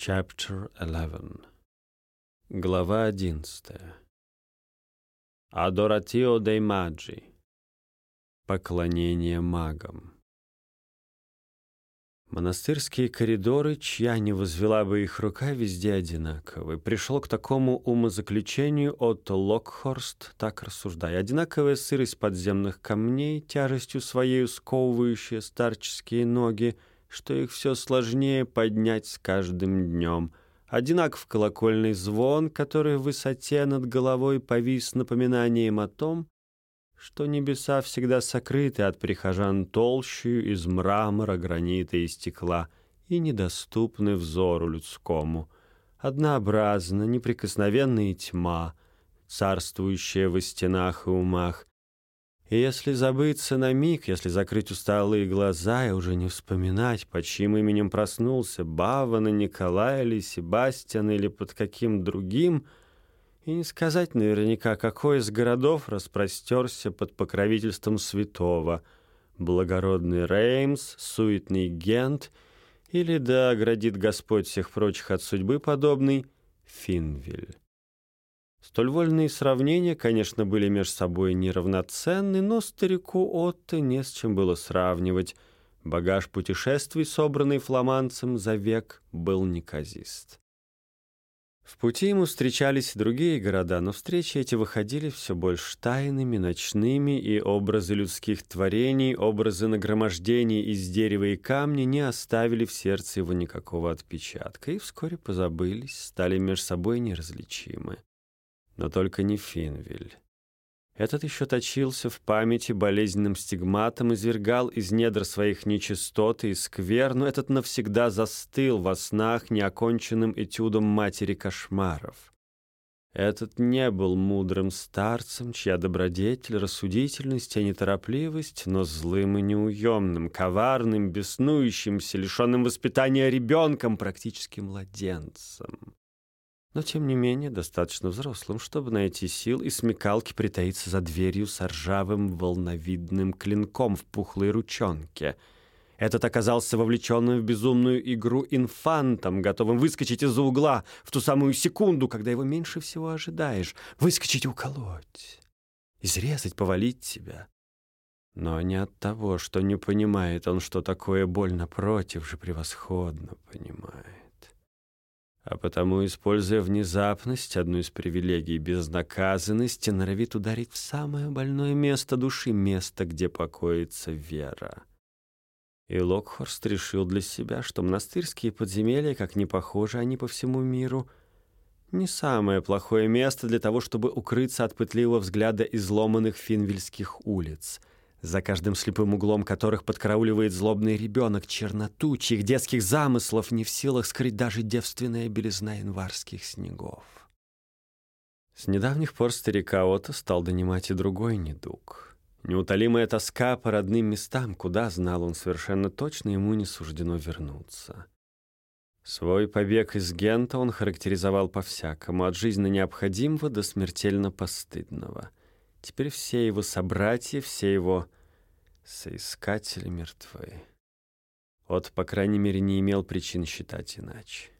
Chapter 11 Глава 11 Adoratio dei Magi Поклонение магам. Монастырские коридоры, чья не возвела бы их рука, везде одинаковы. Пришел к такому умозаключению от Локхорст, так рассуждая. Одинаковая сырость подземных камней, тяжестью своей сковывающая старческие ноги — что их все сложнее поднять с каждым днем. Одинаков колокольный звон, который в высоте над головой повис напоминанием о том, что небеса всегда сокрыты от прихожан толщую из мрамора, гранита и стекла и недоступны взору людскому. Однообразна, неприкосновенная тьма, царствующая во стенах и умах, и если забыться на миг, если закрыть усталые глаза и уже не вспоминать, под чьим именем проснулся, Бавана, Николай или Себастьян или под каким другим, и не сказать наверняка, какой из городов распростерся под покровительством святого, благородный Реймс, суетный Гент или, да оградит Господь всех прочих от судьбы подобный, Финвиль. Столь вольные сравнения, конечно, были между собой неравноценны, но старику Отто не с чем было сравнивать. Багаж путешествий, собранный фламандцем за век, был неказист. В пути ему встречались и другие города, но встречи эти выходили все больше тайными, ночными, и образы людских творений, образы нагромождений из дерева и камня не оставили в сердце его никакого отпечатка, и вскоре позабылись, стали между собой неразличимы но только не Финвиль. Этот еще точился в памяти болезненным стигматом, извергал из недр своих нечистот и сквер, но этот навсегда застыл во снах неоконченным этюдом матери кошмаров. Этот не был мудрым старцем, чья добродетель, рассудительность и неторопливость, но злым и неуемным, коварным, беснующимся, лишенным воспитания ребенком, практически младенцем но тем не менее достаточно взрослым, чтобы найти сил и смекалки притаиться за дверью с ржавым волновидным клинком в пухлой ручонке. Этот оказался вовлеченным в безумную игру инфантом, готовым выскочить из-за угла в ту самую секунду, когда его меньше всего ожидаешь, выскочить и уколоть, изрезать, повалить тебя. Но не от того, что не понимает он, что такое боль напротив же превосходно понимает а потому, используя внезапность, одну из привилегий безнаказанности, норовит ударить в самое больное место души, место, где покоится вера. И Локхорст решил для себя, что монастырские подземелья, как не похожи они по всему миру, не самое плохое место для того, чтобы укрыться от пытливого взгляда изломанных финвильских улиц — за каждым слепым углом которых подкарауливает злобный ребенок черноту, чьих детских замыслов не в силах скрыть даже девственная белизна январских снегов. С недавних пор старика Ота стал донимать и другой недуг. Неутолимая тоска по родным местам, куда, знал он совершенно точно, ему не суждено вернуться. Свой побег из Гента он характеризовал по-всякому, от жизненно необходимого до смертельно постыдного — Теперь все его собратья, все его соискатели мертвы. Вот, по крайней мере, не имел причин считать иначе.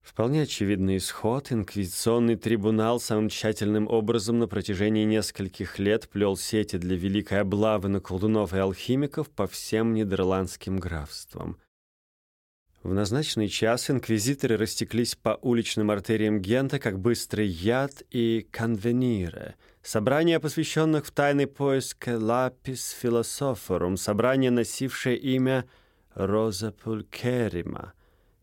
Вполне очевидный исход. Инквизиционный трибунал самым тщательным образом на протяжении нескольких лет плел сети для великой облавы на колдунов и алхимиков по всем нидерландским графствам. В назначенный час инквизиторы растеклись по уличным артериям Гента, как быстрый яд и конвенире — Собрание посвященных в тайный поиск «Лапис философорум», собрание, носившее имя Роза Пулькерима,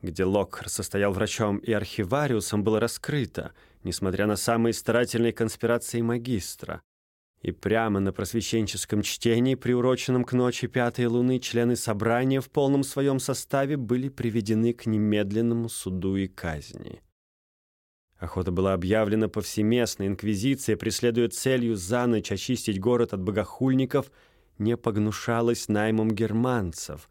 где Локхар состоял врачом и архивариусом, было раскрыто, несмотря на самые старательные конспирации магистра. И прямо на просвещенческом чтении, приуроченном к ночи пятой луны, члены собрания в полном своем составе были приведены к немедленному суду и казни. Охота была объявлена повсеместно. Инквизиция, преследуя целью за ночь очистить город от богохульников, не погнушалась наймом германцев.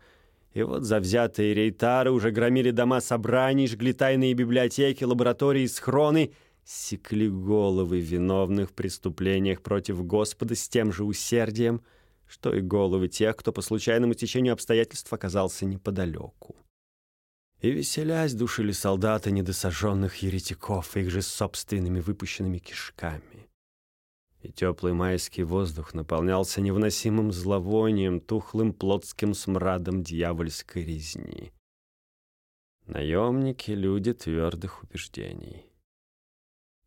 И вот завзятые рейтары уже громили дома собраний, жгли тайные библиотеки, лаборатории, схроны, секли головы виновных в преступлениях против Господа с тем же усердием, что и головы тех, кто по случайному течению обстоятельств оказался неподалеку. И, веселясь, душили солдаты недосаженных еретиков их же собственными выпущенными кишками. И теплый майский воздух наполнялся невыносимым зловонием, тухлым плотским смрадом дьявольской резни. Наемники — люди твердых убеждений.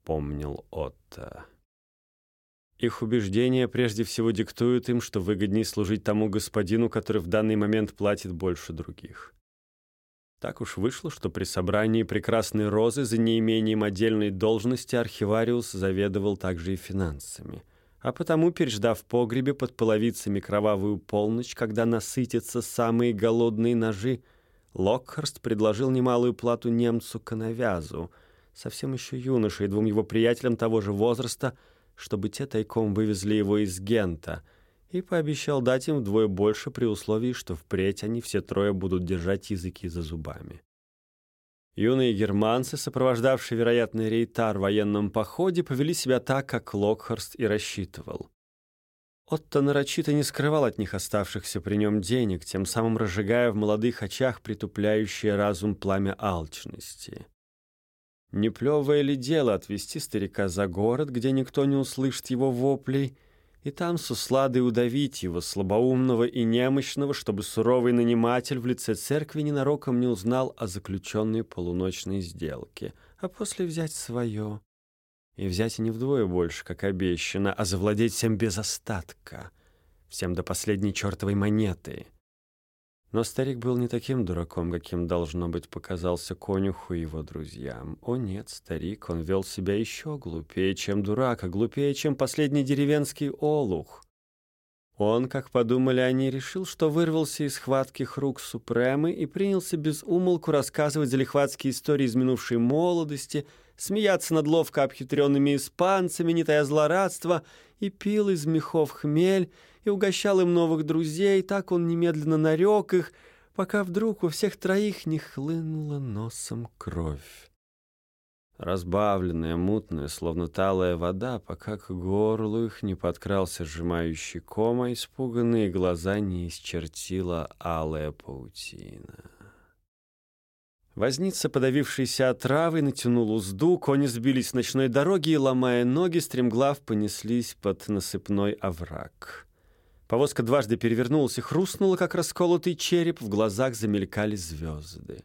Помнил Отто. Их убеждения прежде всего диктуют им, что выгоднее служить тому господину, который в данный момент платит больше других. Так уж вышло, что при собрании прекрасной розы за неимением отдельной должности архивариус заведовал также и финансами. А потому, переждав в погребе под половицами кровавую полночь, когда насытятся самые голодные ножи, Локхарст предложил немалую плату немцу-коновязу, совсем еще юноше и двум его приятелям того же возраста — чтобы те тайком вывезли его из Гента, и пообещал дать им вдвое больше при условии, что впредь они все трое будут держать языки за зубами. Юные германцы, сопровождавшие вероятный рейтар в военном походе, повели себя так, как Локхарст и рассчитывал. Отто нарочито не скрывал от них оставшихся при нем денег, тем самым разжигая в молодых очах притупляющее разум пламя алчности. Не плевое ли дело отвезти старика за город, где никто не услышит его воплей, и там с усладой удавить его, слабоумного и немощного, чтобы суровый наниматель в лице церкви ненароком не узнал о заключенной полуночной сделке, а после взять свое. И взять и не вдвое больше, как обещано, а завладеть всем без остатка, всем до последней чертовой монеты. Но старик был не таким дураком, каким, должно быть, показался конюху его друзьям. О нет, старик, он вел себя еще глупее, чем дурак, а глупее, чем последний деревенский олух. Он, как подумали они, решил, что вырвался из хватких рук Супремы и принялся без умолку рассказывать залихватские истории из минувшей молодости, смеяться над ловко обхитренными испанцами, не тая злорадства, и пил из мехов хмель, и угощал им новых друзей, так он немедленно нарек их, пока вдруг у всех троих не хлынула носом кровь. Разбавленная, мутная, словно талая вода, пока к горлу их не подкрался сжимающий кома, испуганные глаза не исчертила алая паутина. Возница, подавившийся от травы, натянул узду, кони сбились с ночной дороги и, ломая ноги, стремглав понеслись под насыпной овраг. Повозка дважды перевернулась и хрустнула, как расколотый череп, в глазах замелькали звезды.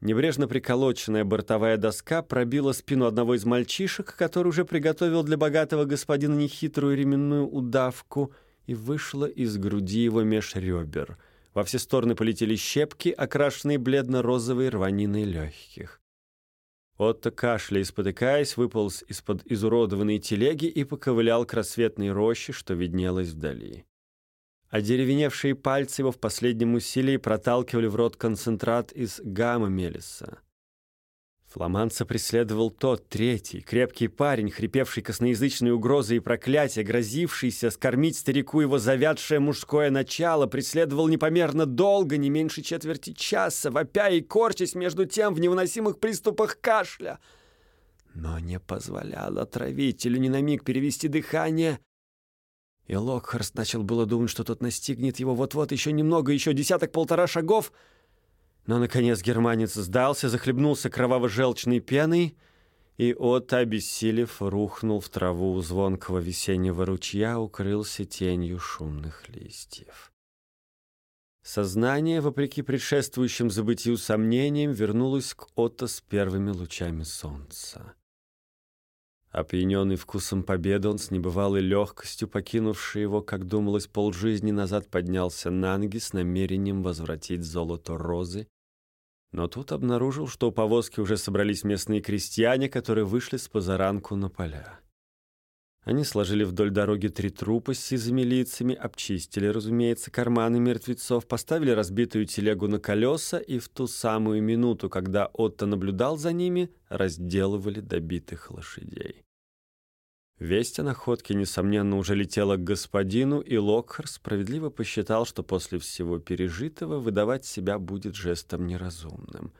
Небрежно приколоченная бортовая доска пробила спину одного из мальчишек, который уже приготовил для богатого господина нехитрую ременную удавку, и вышла из груди его меж ребер. Во все стороны полетели щепки, окрашенные бледно-розовой рваниной легких. Отто, кашляя и спотыкаясь, выполз из-под изуродованной телеги и поковылял к рассветной роще, что виднелось вдали. Одеревеневшие пальцы его в последнем усилии проталкивали в рот концентрат из гамма-мелиса. Фламанца преследовал тот, третий, крепкий парень, хрипевший косноязычной угрозой и проклятия, грозившийся скормить старику его завядшее мужское начало, преследовал непомерно долго, не меньше четверти часа, вопя и корчась между тем в невыносимых приступах кашля. Но не позволял отравителю ни на миг перевести дыхание и Локхарст начал было думать, что тот настигнет его вот-вот еще немного, еще десяток-полтора шагов. Но, наконец, германец сдался, захлебнулся кроваво-желчной пеной, и от, обессилев, рухнул в траву у звонкого весеннего ручья, укрылся тенью шумных листьев. Сознание, вопреки предшествующим забытию сомнениям, вернулось к Отто с первыми лучами солнца. Опьяненный вкусом победы, он с небывалой легкостью, покинувший его, как думалось, полжизни назад, поднялся на ноги с намерением возвратить золото розы. Но тут обнаружил, что у повозки уже собрались местные крестьяне, которые вышли с позаранку на поля. Они сложили вдоль дороги три трупа с сизыми лицами, обчистили, разумеется, карманы мертвецов, поставили разбитую телегу на колеса и в ту самую минуту, когда Отто наблюдал за ними, разделывали добитых лошадей. Весть о находке, несомненно, уже летела к господину, и Локхар справедливо посчитал, что после всего пережитого выдавать себя будет жестом неразумным.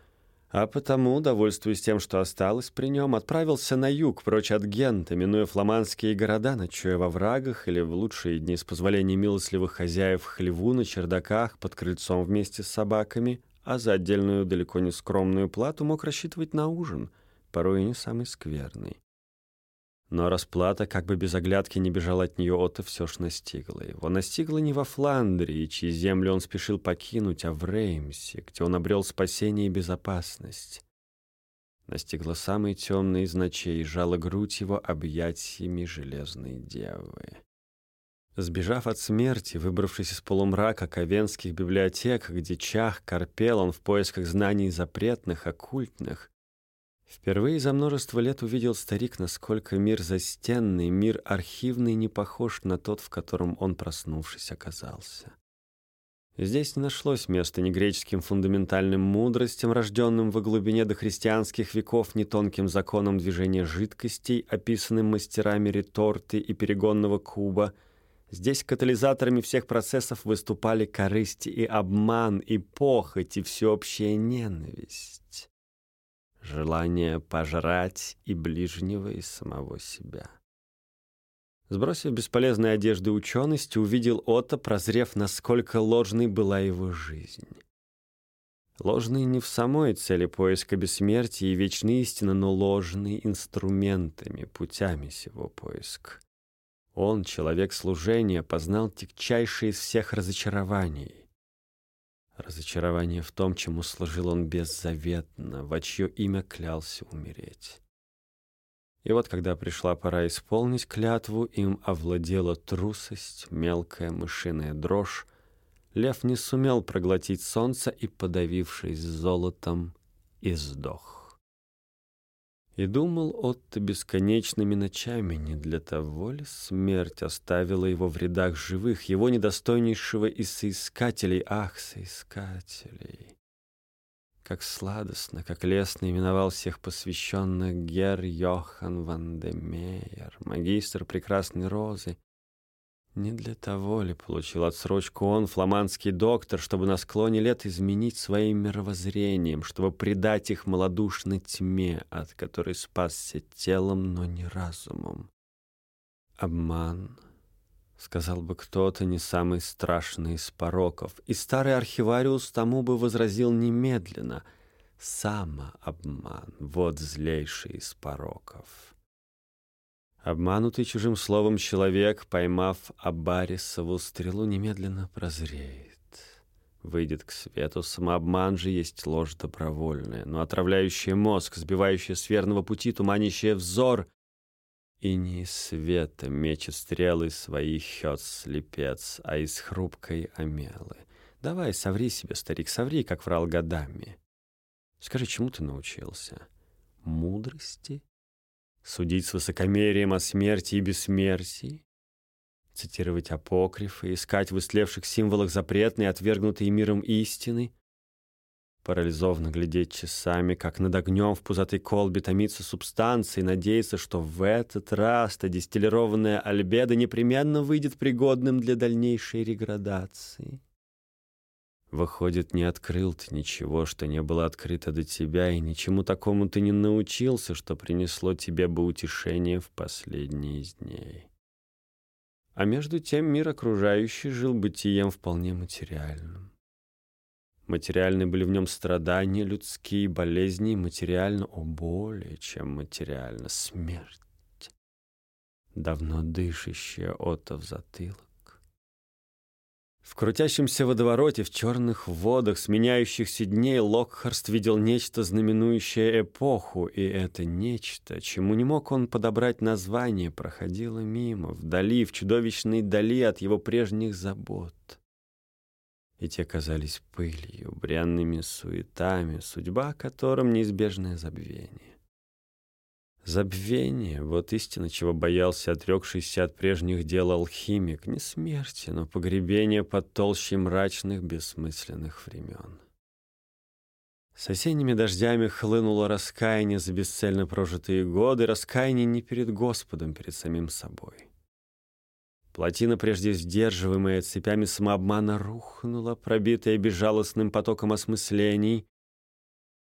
А потому, довольствуясь тем, что осталось при нем, отправился на юг, прочь от Гента, минуя фламандские города, ночуя во врагах или в лучшие дни с позволения милостливых хозяев хлеву на чердаках под крыльцом вместе с собаками, а за отдельную далеко не скромную плату мог рассчитывать на ужин, порой и не самый скверный. Но расплата, как бы без оглядки не бежала от нее, Отто все ж настигла его. Настигла не во Фландрии, чьи земли он спешил покинуть, а в Реймсе, где он обрел спасение и безопасность. Настигла самые темные из ночей, жала грудь его объятиями железной девы. Сбежав от смерти, выбравшись из полумрака ковенских библиотек, где чах корпел он в поисках знаний запретных, оккультных, впервые за множество лет увидел старик, насколько мир застенный, мир архивный не похож на тот, в котором он, проснувшись, оказался. Здесь не нашлось места ни греческим фундаментальным мудростям, рожденным во глубине дохристианских веков, ни тонким законам движения жидкостей, описанным мастерами реторты и перегонного куба — Здесь катализаторами всех процессов выступали корысть и обман, и похоть, и всеобщая ненависть. Желание пожрать и ближнего, и самого себя. Сбросив бесполезные одежды учености, увидел Отто, прозрев, насколько ложной была его жизнь. Ложной не в самой цели поиска бессмертия и вечной истины, но ложной инструментами, путями сего поиска. Он, человек служения, познал тягчайшее из всех разочарований. Разочарование в том, чему служил он беззаветно, во чье имя клялся умереть. И вот, когда пришла пора исполнить клятву, им овладела трусость, мелкая мышиная дрожь. Лев не сумел проглотить солнце и, подавившись золотом, издох. И думал Отто бесконечными ночами, не для того ли смерть оставила его в рядах живых, его недостойнейшего из соискателей, ах, соискателей. Как сладостно, как лестно именовал всех посвященных Гер Йохан ван де Мейер, магистр прекрасной розы, не для того ли получил отсрочку он, фламандский доктор, чтобы на склоне лет изменить своим мировоззрением, чтобы предать их малодушной тьме, от которой спасся телом, но не разумом? Обман, сказал бы кто-то, не самый страшный из пороков, и старый архивариус тому бы возразил немедленно — самообман, вот злейший из пороков. Обманутый чужим словом человек, поймав Абарисову стрелу, немедленно прозреет. Выйдет к свету, самообман же есть ложь добровольная, но отравляющая мозг, сбивающая с верного пути, туманящая взор. И не из света мечет стрелы свои хет слепец, а из хрупкой омелы. Давай, соври себе, старик, соври, как врал годами. Скажи, чему ты научился? Мудрости? Судить с высокомерием о смерти и бессмертии, цитировать апокрифы, искать в истлевших символах запретные, отвергнутые миром истины, парализованно глядеть часами, как над огнем в пузатой колбе томится субстанция, и надеяться, что в этот раз-то дистиллированная альбеда непременно выйдет пригодным для дальнейшей реградации. Выходит, не открыл ты ничего, что не было открыто до тебя, и ничему такому ты не научился, что принесло тебе бы утешение в последние из дней. А между тем мир окружающий жил бытием вполне материальным. Материальны были в нем страдания людские, болезни, материально, о, более чем материально, смерть. Давно дышащая Ота в затылок в крутящемся водовороте, в черных водах, сменяющихся дней, Локхарст видел нечто, знаменующее эпоху, и это нечто, чему не мог он подобрать название, проходило мимо, вдали, в чудовищной дали от его прежних забот. И те казались пылью, бренными суетами, судьба которым неизбежное забвение. Забвение — вот истина, чего боялся отрекшийся от прежних дел алхимик. Не смерти, но погребение под толщей мрачных, бессмысленных времен. С осенними дождями хлынуло раскаяние за бесцельно прожитые годы, раскаяние не перед Господом, перед самим собой. Плотина, прежде сдерживаемая цепями самообмана, рухнула, пробитая безжалостным потоком осмыслений,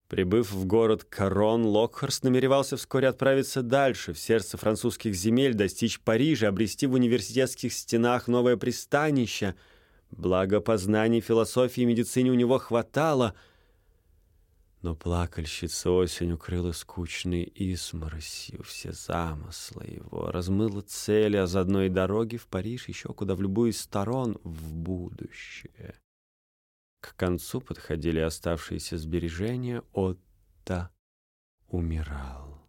Прибыв в город Корон, Локхарст намеревался вскоре отправиться дальше, в сердце французских земель, достичь Парижа, обрести в университетских стенах новое пристанище. Благо познаний философии и медицины у него хватало, Но плакальщица осень укрыла скучной изморосью все замыслы его, размыла цели, а заодно и дороги в Париж, еще куда в любую из сторон в будущее. К концу подходили оставшиеся сбережения, Отто умирал.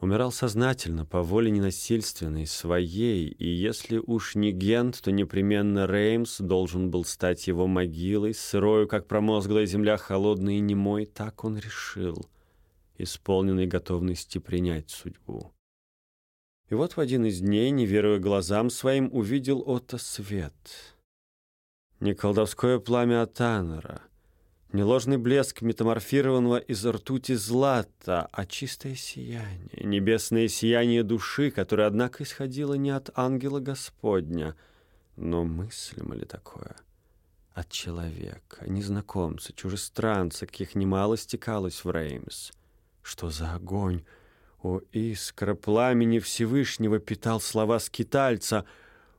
Умирал сознательно, по воле ненасильственной, своей, и если уж не Гент, то непременно Реймс должен был стать его могилой, сырою, как промозглая земля, холодной и немой, так он решил, исполненный готовности принять судьбу. И вот в один из дней, не веруя глазам своим, увидел Отто свет. Не колдовское пламя Атанера — не ложный блеск метаморфированного из ртути злата, а чистое сияние, небесное сияние души, которое, однако, исходило не от ангела Господня. Но мыслимо ли такое? От человека, незнакомца, чужестранца, каких немало стекалось в Реймс. Что за огонь? О, искра пламени Всевышнего питал слова скитальца —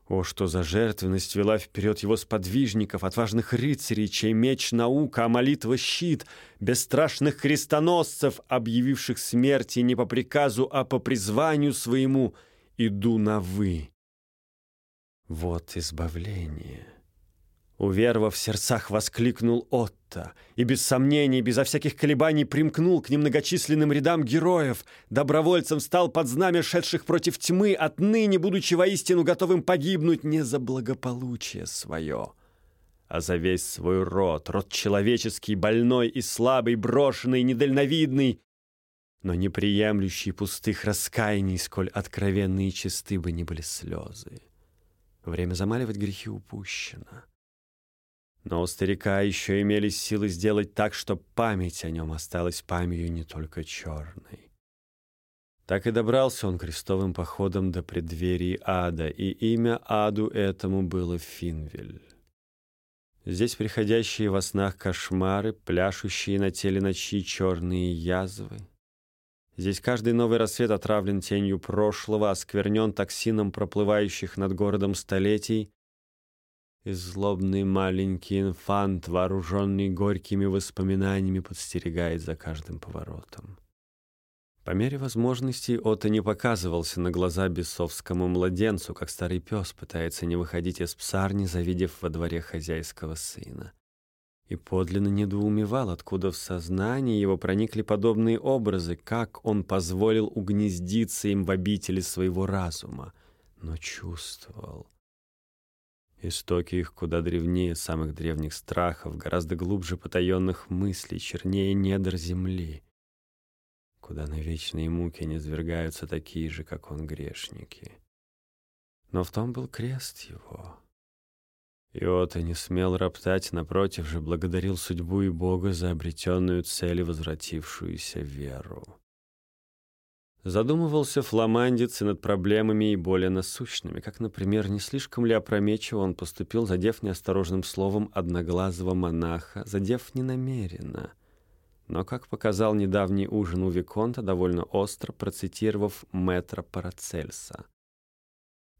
о, что за жертвенность вела вперед его сподвижников, отважных рыцарей, чей меч — наука, а молитва — щит, бесстрашных крестоносцев, объявивших смерти не по приказу, а по призванию своему «иду на вы». Вот избавление. Уверовав в сердцах, воскликнул Отто, и без сомнений, безо всяких колебаний примкнул к немногочисленным рядам героев, добровольцем стал под знамя шедших против тьмы, отныне, будучи воистину готовым погибнуть не за благополучие свое, а за весь свой род, род человеческий, больной и слабый, брошенный, недальновидный, но не приемлющий пустых раскаяний, сколь откровенные и чисты бы ни были слезы. Время замаливать грехи упущено. Но у старика еще имелись силы сделать так, чтобы память о нем осталась памятью не только черной. Так и добрался он крестовым походом до преддверий ада, и имя аду этому было Финвель. Здесь приходящие во снах кошмары, пляшущие на теле ночи черные язвы. Здесь каждый новый рассвет отравлен тенью прошлого, осквернен токсином проплывающих над городом столетий, и злобный маленький инфант, вооруженный горькими воспоминаниями, подстерегает за каждым поворотом. По мере возможностей Отто не показывался на глаза бесовскому младенцу, как старый пес пытается не выходить из псарни, завидев во дворе хозяйского сына. И подлинно недоумевал, откуда в сознании его проникли подобные образы, как он позволил угнездиться им в обители своего разума, но чувствовал — Истоки их куда древнее самых древних страхов, гораздо глубже потаенных мыслей, чернее недр земли, куда на вечные муки не свергаются такие же, как он, грешники. Но в том был крест его. Иота не смел роптать, напротив же благодарил судьбу и Бога за обретенную цель и возвратившуюся веру. Задумывался фламандец и над проблемами и более насущными, как, например, не слишком ли опрометчиво он поступил, задев неосторожным словом одноглазого монаха, задев ненамеренно. Но, как показал недавний ужин у Виконта, довольно остро процитировав мэтра Парацельса.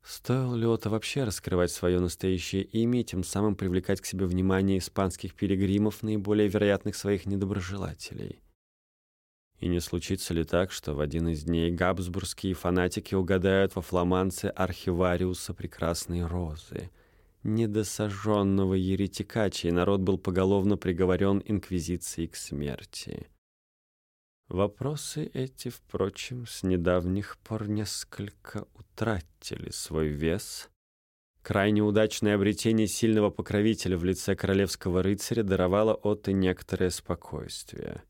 Стоило ли это вообще раскрывать свое настоящее имя и тем самым привлекать к себе внимание испанских пилигримов, наиболее вероятных своих недоброжелателей? И не случится ли так, что в один из дней габсбургские фанатики угадают во фламанце архивариуса прекрасной розы, недосаженного еретика, чей народ был поголовно приговорен инквизицией к смерти? Вопросы эти, впрочем, с недавних пор несколько утратили свой вес. Крайне удачное обретение сильного покровителя в лице королевского рыцаря даровало Отто некоторое спокойствие —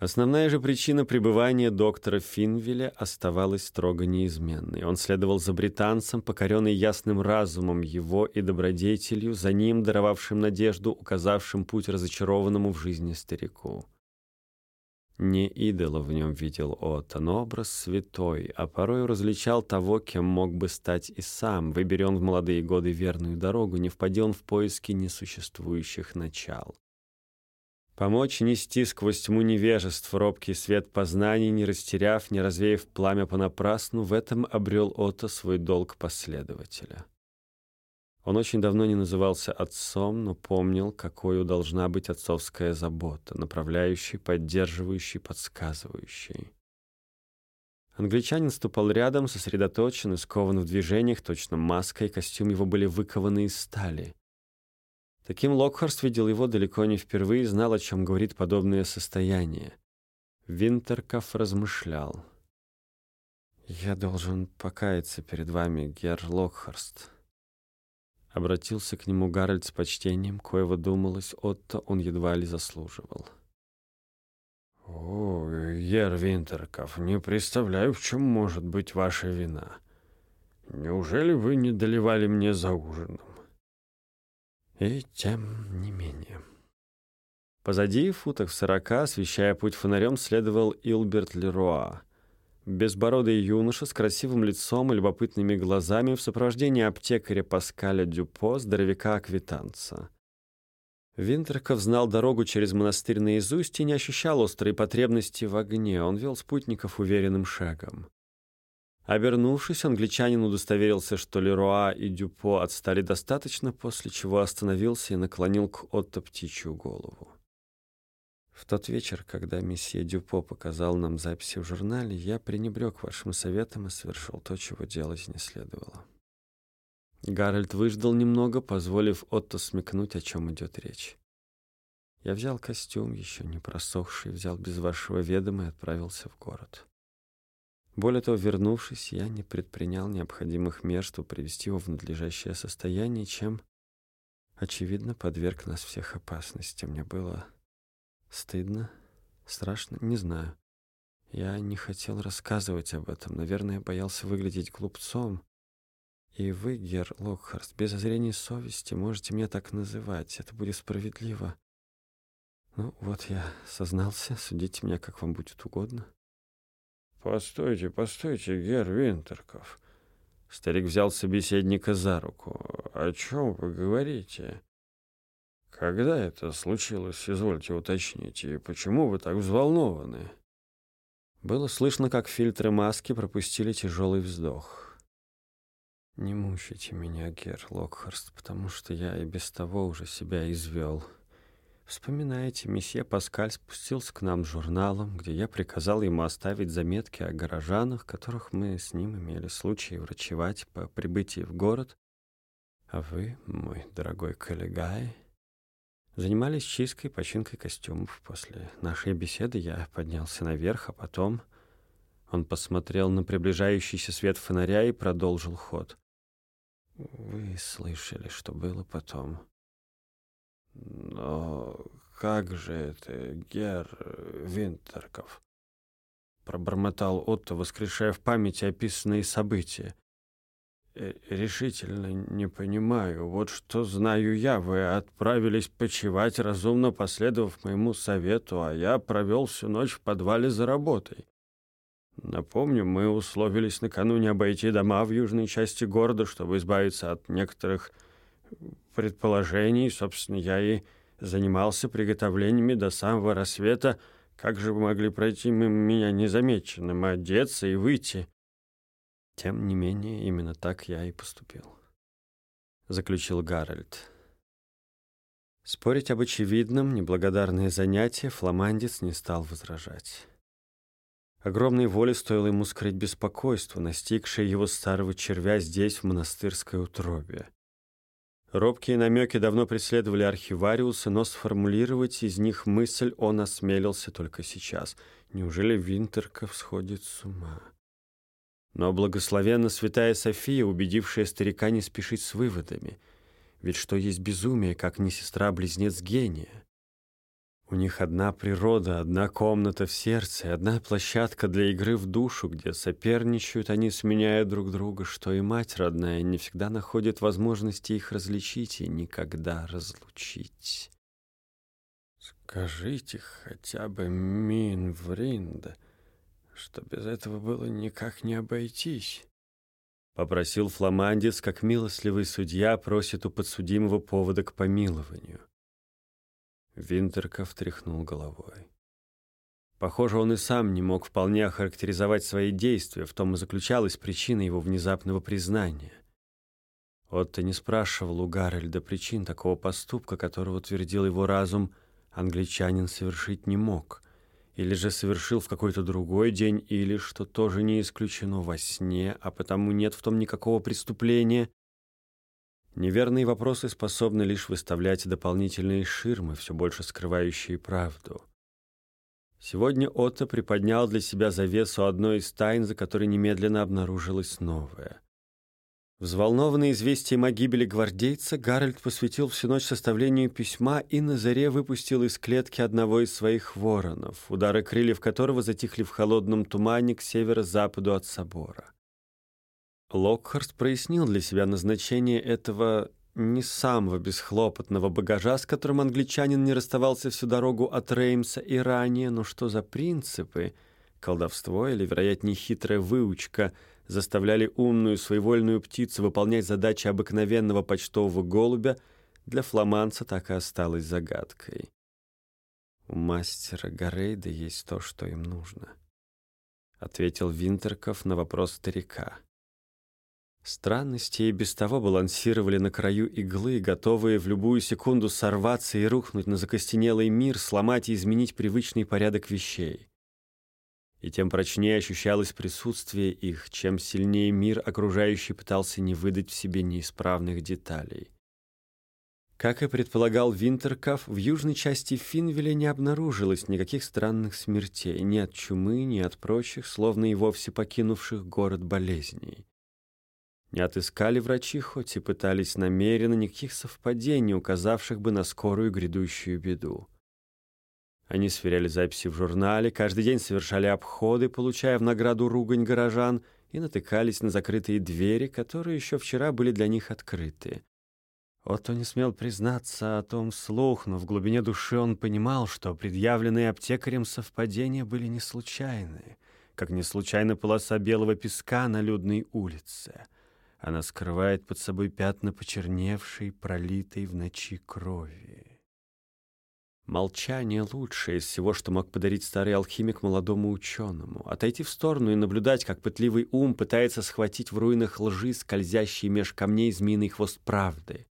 Основная же причина пребывания доктора Финвеля оставалась строго неизменной. Он следовал за британцем, покоренный ясным разумом его и добродетелью, за ним даровавшим надежду, указавшим путь разочарованному в жизни старику. Не идола в нем видел Отто, но образ святой, а порой различал того, кем мог бы стать и сам, выбери в молодые годы верную дорогу, не впади в поиски несуществующих начал. Помочь нести сквозь тьму невежеств робкий свет познаний, не растеряв, не развеяв пламя понапрасну, в этом обрел Отто свой долг последователя. Он очень давно не назывался отцом, но помнил, какой должна быть отцовская забота, направляющей, поддерживающей, подсказывающей. Англичанин ступал рядом, сосредоточен и скован в движениях, точно маска и костюм его были выкованы из стали. Таким Локхарст видел его далеко не впервые и знал, о чем говорит подобное состояние. Винтерков размышлял. «Я должен покаяться перед вами, герр Локхарст». Обратился к нему Гарольд с почтением, коего думалось, Отто он едва ли заслуживал. «О, Ер Винтерков, не представляю, в чем может быть ваша вина. Неужели вы не доливали мне за ужином?» И тем не менее. Позади, футах в сорока, освещая путь фонарем, следовал Илберт Леруа. Безбородый юноша с красивым лицом и любопытными глазами в сопровождении аптекаря Паскаля Дюпо, здоровяка Аквитанца. Винтерков знал дорогу через монастырь наизусть и не ощущал острой потребности в огне. Он вел спутников уверенным шагом. Обернувшись, англичанин удостоверился, что Леруа и Дюпо отстали достаточно, после чего остановился и наклонил к Отто птичью голову. В тот вечер, когда месье Дюпо показал нам записи в журнале, я пренебрег вашим советом и совершил то, чего делать не следовало. Гарольд выждал немного, позволив Отто смекнуть, о чем идет речь. Я взял костюм, еще не просохший, взял без вашего ведома и отправился в город. Более того, вернувшись, я не предпринял необходимых мер, чтобы привести его в надлежащее состояние, чем, очевидно, подверг нас всех опасности. Мне было стыдно, страшно, не знаю. Я не хотел рассказывать об этом, наверное, боялся выглядеть глупцом, и вы, Гер Локхарст, без озрения совести можете меня так называть. Это будет справедливо. Ну, вот я сознался. Судите меня, как вам будет угодно. Постойте, постойте, Гер Винтерков. Старик взял собеседника за руку. О чем вы говорите? Когда это случилось, извольте уточнить, и почему вы так взволнованы? Было слышно, как фильтры маски пропустили тяжелый вздох. Не мучайте меня, Гер Локхарст, потому что я и без того уже себя извел. Вспоминаете, месье Паскаль спустился к нам с журналом, где я приказал ему оставить заметки о горожанах, которых мы с ним имели случай врачевать по прибытии в город. А вы, мой дорогой коллегай, занимались чисткой и починкой костюмов. После нашей беседы я поднялся наверх, а потом... Он посмотрел на приближающийся свет фонаря и продолжил ход. Вы слышали, что было потом. Но как же это, Гер Винтерков? Пробормотал Отто, воскрешая в памяти описанные события. «Э, решительно не понимаю. Вот что знаю я. Вы отправились почевать, разумно последовав моему совету, а я провел всю ночь в подвале за работой. Напомню, мы условились накануне обойти дома в южной части города, чтобы избавиться от некоторых предположений. Собственно, я и занимался приготовлениями до самого рассвета. Как же вы могли пройти мимо меня незамеченным, одеться и выйти? Тем не менее, именно так я и поступил. Заключил Гарольд. Спорить об очевидном, неблагодарное занятие, фламандец не стал возражать. Огромной воли стоило ему скрыть беспокойство, настигшее его старого червя здесь, в монастырской утробе. Робкие намеки давно преследовали архивариуса, но сформулировать из них мысль он осмелился только сейчас. Неужели Винтерков сходит с ума? Но благословенна святая София, убедившая старика не спешить с выводами. Ведь что есть безумие, как не сестра-близнец гения? У них одна природа, одна комната в сердце, одна площадка для игры в душу, где соперничают они, сменяя друг друга, что и мать родная не всегда находит возможности их различить и никогда разлучить. Скажите хотя бы, Мин Вринда, что без этого было никак не обойтись. Попросил фламандец, как милостливый судья просит у подсудимого повода к помилованию. Винтерков тряхнул головой. Похоже, он и сам не мог вполне охарактеризовать свои действия, в том и заключалась причина его внезапного признания. Отто не спрашивал у Гарольда причин такого поступка, которого утвердил его разум, англичанин совершить не мог. Или же совершил в какой-то другой день, или, что тоже не исключено, во сне, а потому нет в том никакого преступления. Неверные вопросы способны лишь выставлять дополнительные ширмы, все больше скрывающие правду. Сегодня Отто приподнял для себя завесу одной из тайн, за которой немедленно обнаружилась новая. Взволнованный известием о гибели гвардейца, Гарольд посвятил всю ночь составлению письма и на заре выпустил из клетки одного из своих воронов, удары крыльев которого затихли в холодном тумане к северо-западу от собора. Локхарст прояснил для себя назначение этого не самого бесхлопотного багажа, с которым англичанин не расставался всю дорогу от Реймса и ранее, но что за принципы, колдовство или, вероятнее, хитрая выучка — заставляли умную своевольную птицу выполнять задачи обыкновенного почтового голубя, для фламанца так и осталось загадкой. «У мастера Гарейда есть то, что им нужно», — ответил Винтерков на вопрос старика. Странности и без того балансировали на краю иглы, готовые в любую секунду сорваться и рухнуть на закостенелый мир, сломать и изменить привычный порядок вещей и тем прочнее ощущалось присутствие их, чем сильнее мир окружающий пытался не выдать в себе неисправных деталей. Как и предполагал Винтеркаф, в южной части Финвеля не обнаружилось никаких странных смертей, ни от чумы, ни от прочих, словно и вовсе покинувших город болезней. Не отыскали врачи, хоть и пытались намеренно никаких совпадений, указавших бы на скорую грядущую беду. Они сверяли записи в журнале, каждый день совершали обходы, получая в награду ругань горожан, и натыкались на закрытые двери, которые еще вчера были для них открыты. Отто не смел признаться о том слух, но в глубине души он понимал, что предъявленные аптекарем совпадения были не случайны, как не случайна полоса белого песка на людной улице. Она скрывает под собой пятна почерневшей, пролитой в ночи крови. Молчание лучшее из всего, что мог подарить старый алхимик молодому ученому. Отойти в сторону и наблюдать, как пытливый ум пытается схватить в руинах лжи скользящий меж камней змеиный хвост правды.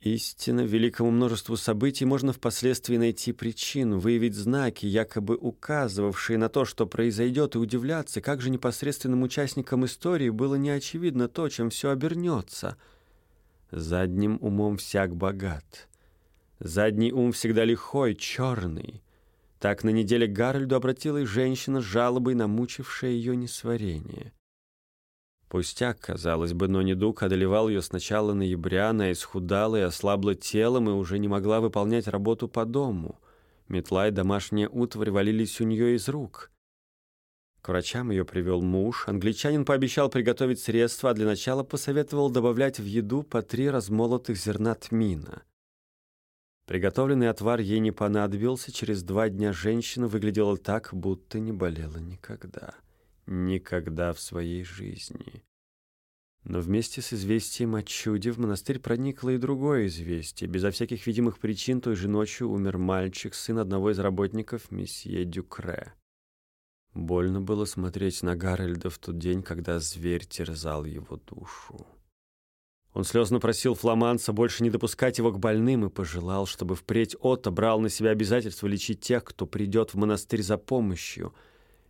Истинно, великому множеству событий можно впоследствии найти причину, выявить знаки, якобы указывавшие на то, что произойдет, и удивляться, как же непосредственным участникам истории было неочевидно то, чем все обернется. Задним умом всяк богат. Задний ум всегда лихой, черный. Так на неделе Гарольду обратилась женщина с жалобой на мучившее ее несварение. Пустяк, казалось бы, но недуг одолевал ее с начала ноября, она исхудала и ослабла телом и уже не могла выполнять работу по дому. Метла и домашняя утварь валились у нее из рук. К врачам ее привел муж. Англичанин пообещал приготовить средства, а для начала посоветовал добавлять в еду по три размолотых зерна тмина. Приготовленный отвар ей не понадобился. Через два дня женщина выглядела так, будто не болела никогда. Никогда в своей жизни. Но вместе с известием о чуде в монастырь проникло и другое известие. Безо всяких видимых причин той же ночью умер мальчик, сын одного из работников месье Дюкре. Больно было смотреть на Гарольда в тот день, когда зверь терзал его душу. Он слезно просил фламанца больше не допускать его к больным и пожелал, чтобы впредь Отто брал на себя обязательство лечить тех, кто придет в монастырь за помощью.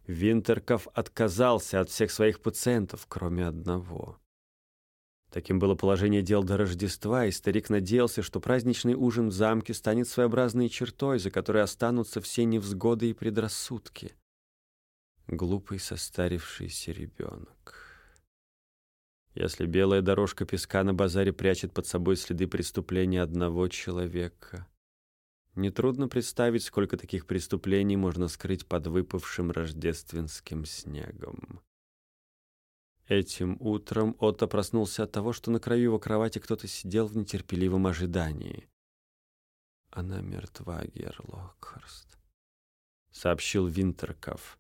Винтерков отказался от всех своих пациентов, кроме одного. Таким было положение дел до Рождества, и старик надеялся, что праздничный ужин в замке станет своеобразной чертой, за которой останутся все невзгоды и предрассудки. Глупый состарившийся ребенок. Если белая дорожка песка на базаре прячет под собой следы преступления одного человека, нетрудно представить, сколько таких преступлений можно скрыть под выпавшим рождественским снегом. Этим утром Отто проснулся от того, что на краю его кровати кто-то сидел в нетерпеливом ожидании. «Она мертва, Герлокхарст», — сообщил Винтерков.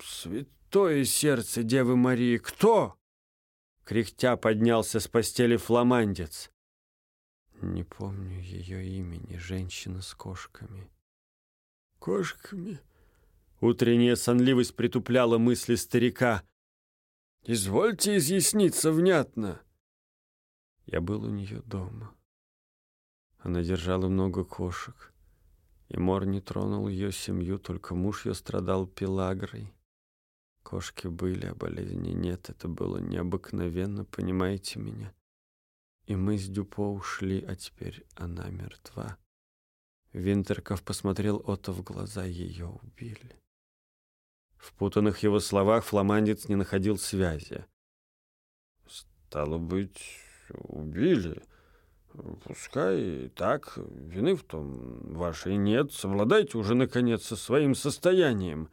«Святое сердце Девы Марии! Кто?» Кряхтя поднялся с постели фламандец. Не помню ее имени, женщина с кошками. Кошками? Утренняя сонливость притупляла мысли старика. «Извольте изъясниться внятно». Я был у нее дома. Она держала много кошек, и Мор не тронул ее семью, только муж ее страдал пелагрой. Кошки были, а болезни нет. Это было необыкновенно, понимаете меня? И мы с Дюпо ушли, а теперь она мертва. Винтерков посмотрел Отто в глаза, ее убили. В путанных его словах фламандец не находил связи. «Стало быть, убили. Пускай так, вины в том вашей нет. Совладайте уже, наконец, со своим состоянием».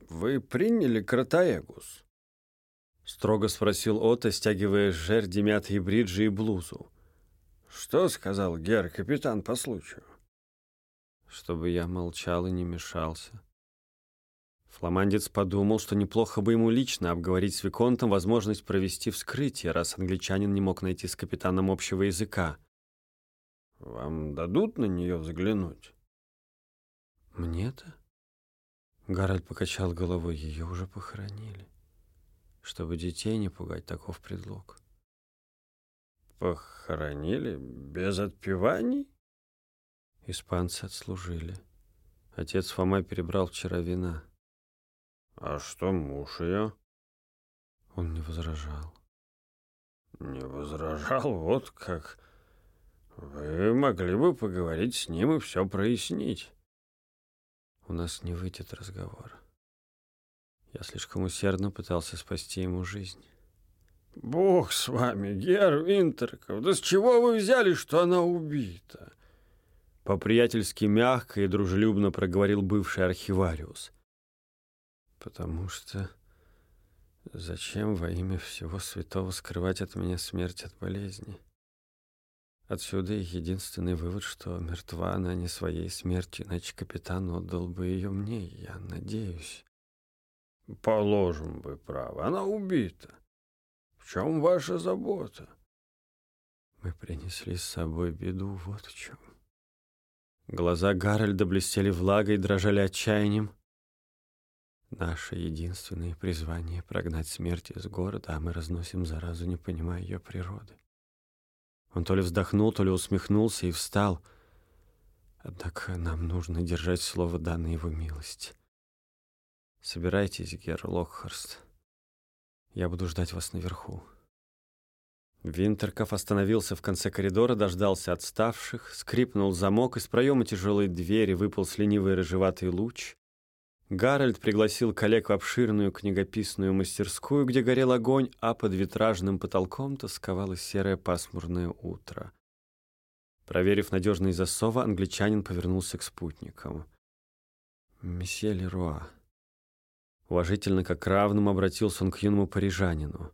«Вы приняли Кратаэгус?» — строго спросил Отто, стягивая с жерди мятые бриджи и блузу. «Что сказал гер капитан по случаю?» «Чтобы я молчал и не мешался». Фламандец подумал, что неплохо бы ему лично обговорить с Виконтом возможность провести вскрытие, раз англичанин не мог найти с капитаном общего языка. «Вам дадут на нее взглянуть?» «Мне-то?» Гарольд покачал головой. Ее уже похоронили. Чтобы детей не пугать, таков предлог. Похоронили? Без отпеваний? Испанцы отслужили. Отец Фома перебрал вчера вина. А что муж ее? Он не возражал. Не возражал? Вот как... Вы могли бы поговорить с ним и все прояснить у нас не выйдет разговор. Я слишком усердно пытался спасти ему жизнь. «Бог с вами, Гер Винтерков! Да с чего вы взяли, что она убита?» По-приятельски мягко и дружелюбно проговорил бывший архивариус. «Потому что зачем во имя всего святого скрывать от меня смерть от болезни?» Отсюда и единственный вывод, что мертва она не своей смертью, иначе капитан отдал бы ее мне, я надеюсь. Положим бы право, она убита. В чем ваша забота? Мы принесли с собой беду, вот в чем. Глаза Гарольда блестели влагой, дрожали отчаянием. Наше единственное призвание — прогнать смерть из города, а мы разносим заразу, не понимая ее природы. Он то ли вздохнул, то ли усмехнулся и встал. Однако нам нужно держать слово, данное его милости. Собирайтесь, Гер Локхарст. Я буду ждать вас наверху. Винтерков остановился в конце коридора, дождался отставших, скрипнул замок, из проема тяжелой двери выпал ленивый рыжеватый луч. Гарольд пригласил коллег в обширную книгописную мастерскую, где горел огонь, а под витражным потолком тосковало серое пасмурное утро. Проверив надежные засовы, англичанин повернулся к спутникам. «Месье Леруа». Уважительно, как равным, обратился он к юному парижанину.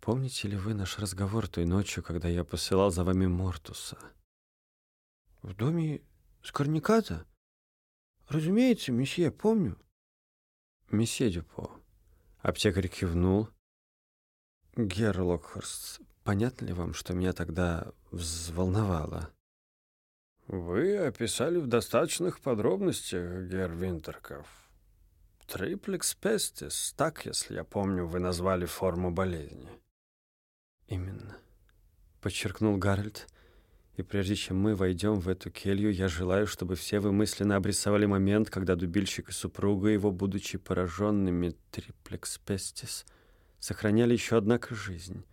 «Помните ли вы наш разговор той ночью, когда я посылал за вами Мортуса?» «В доме Скорниката?» «Разумеется, месье, помню». «Месье Дюпо». Аптекарь кивнул. «Герр Локхорст, понятно ли вам, что меня тогда взволновало?» «Вы описали в достаточных подробностях, Герр Винтерков. Триплекс пестис, так, если я помню, вы назвали форму болезни». «Именно», — подчеркнул Гарольд. И прежде чем мы войдем в эту келью, я желаю, чтобы все вы мысленно обрисовали момент, когда дубильщик и супруга его, будучи пораженными триплекс пестис, сохраняли еще, однако, жизнь.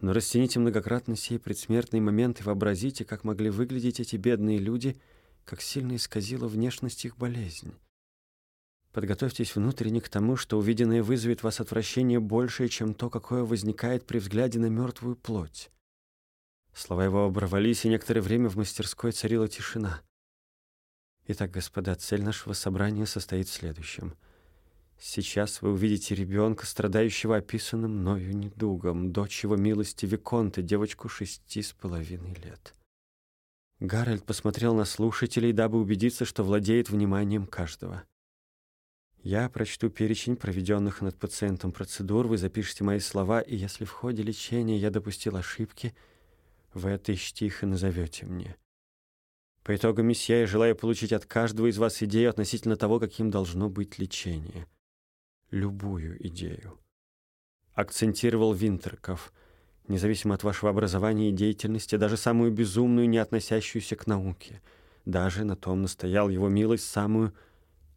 Но растяните многократно сей предсмертный момент и вообразите, как могли выглядеть эти бедные люди, как сильно исказила внешность их болезнь. Подготовьтесь внутренне к тому, что увиденное вызовет вас отвращение большее, чем то, какое возникает при взгляде на мертвую плоть. Слова его оборвались, и некоторое время в мастерской царила тишина. Итак, господа, цель нашего собрания состоит в следующем. Сейчас вы увидите ребенка, страдающего описанным мною недугом, дочь его милости Виконта, девочку шести с половиной лет. Гарольд посмотрел на слушателей, дабы убедиться, что владеет вниманием каждого. Я прочту перечень проведенных над пациентом процедур, вы запишите мои слова, и если в ходе лечения я допустил ошибки — вы отыщите их и назовете мне. По итогам месье я желаю получить от каждого из вас идею относительно того, каким должно быть лечение. Любую идею. Акцентировал Винтерков. независимо от вашего образования и деятельности, даже самую безумную, не относящуюся к науке. Даже на том настоял его милость самую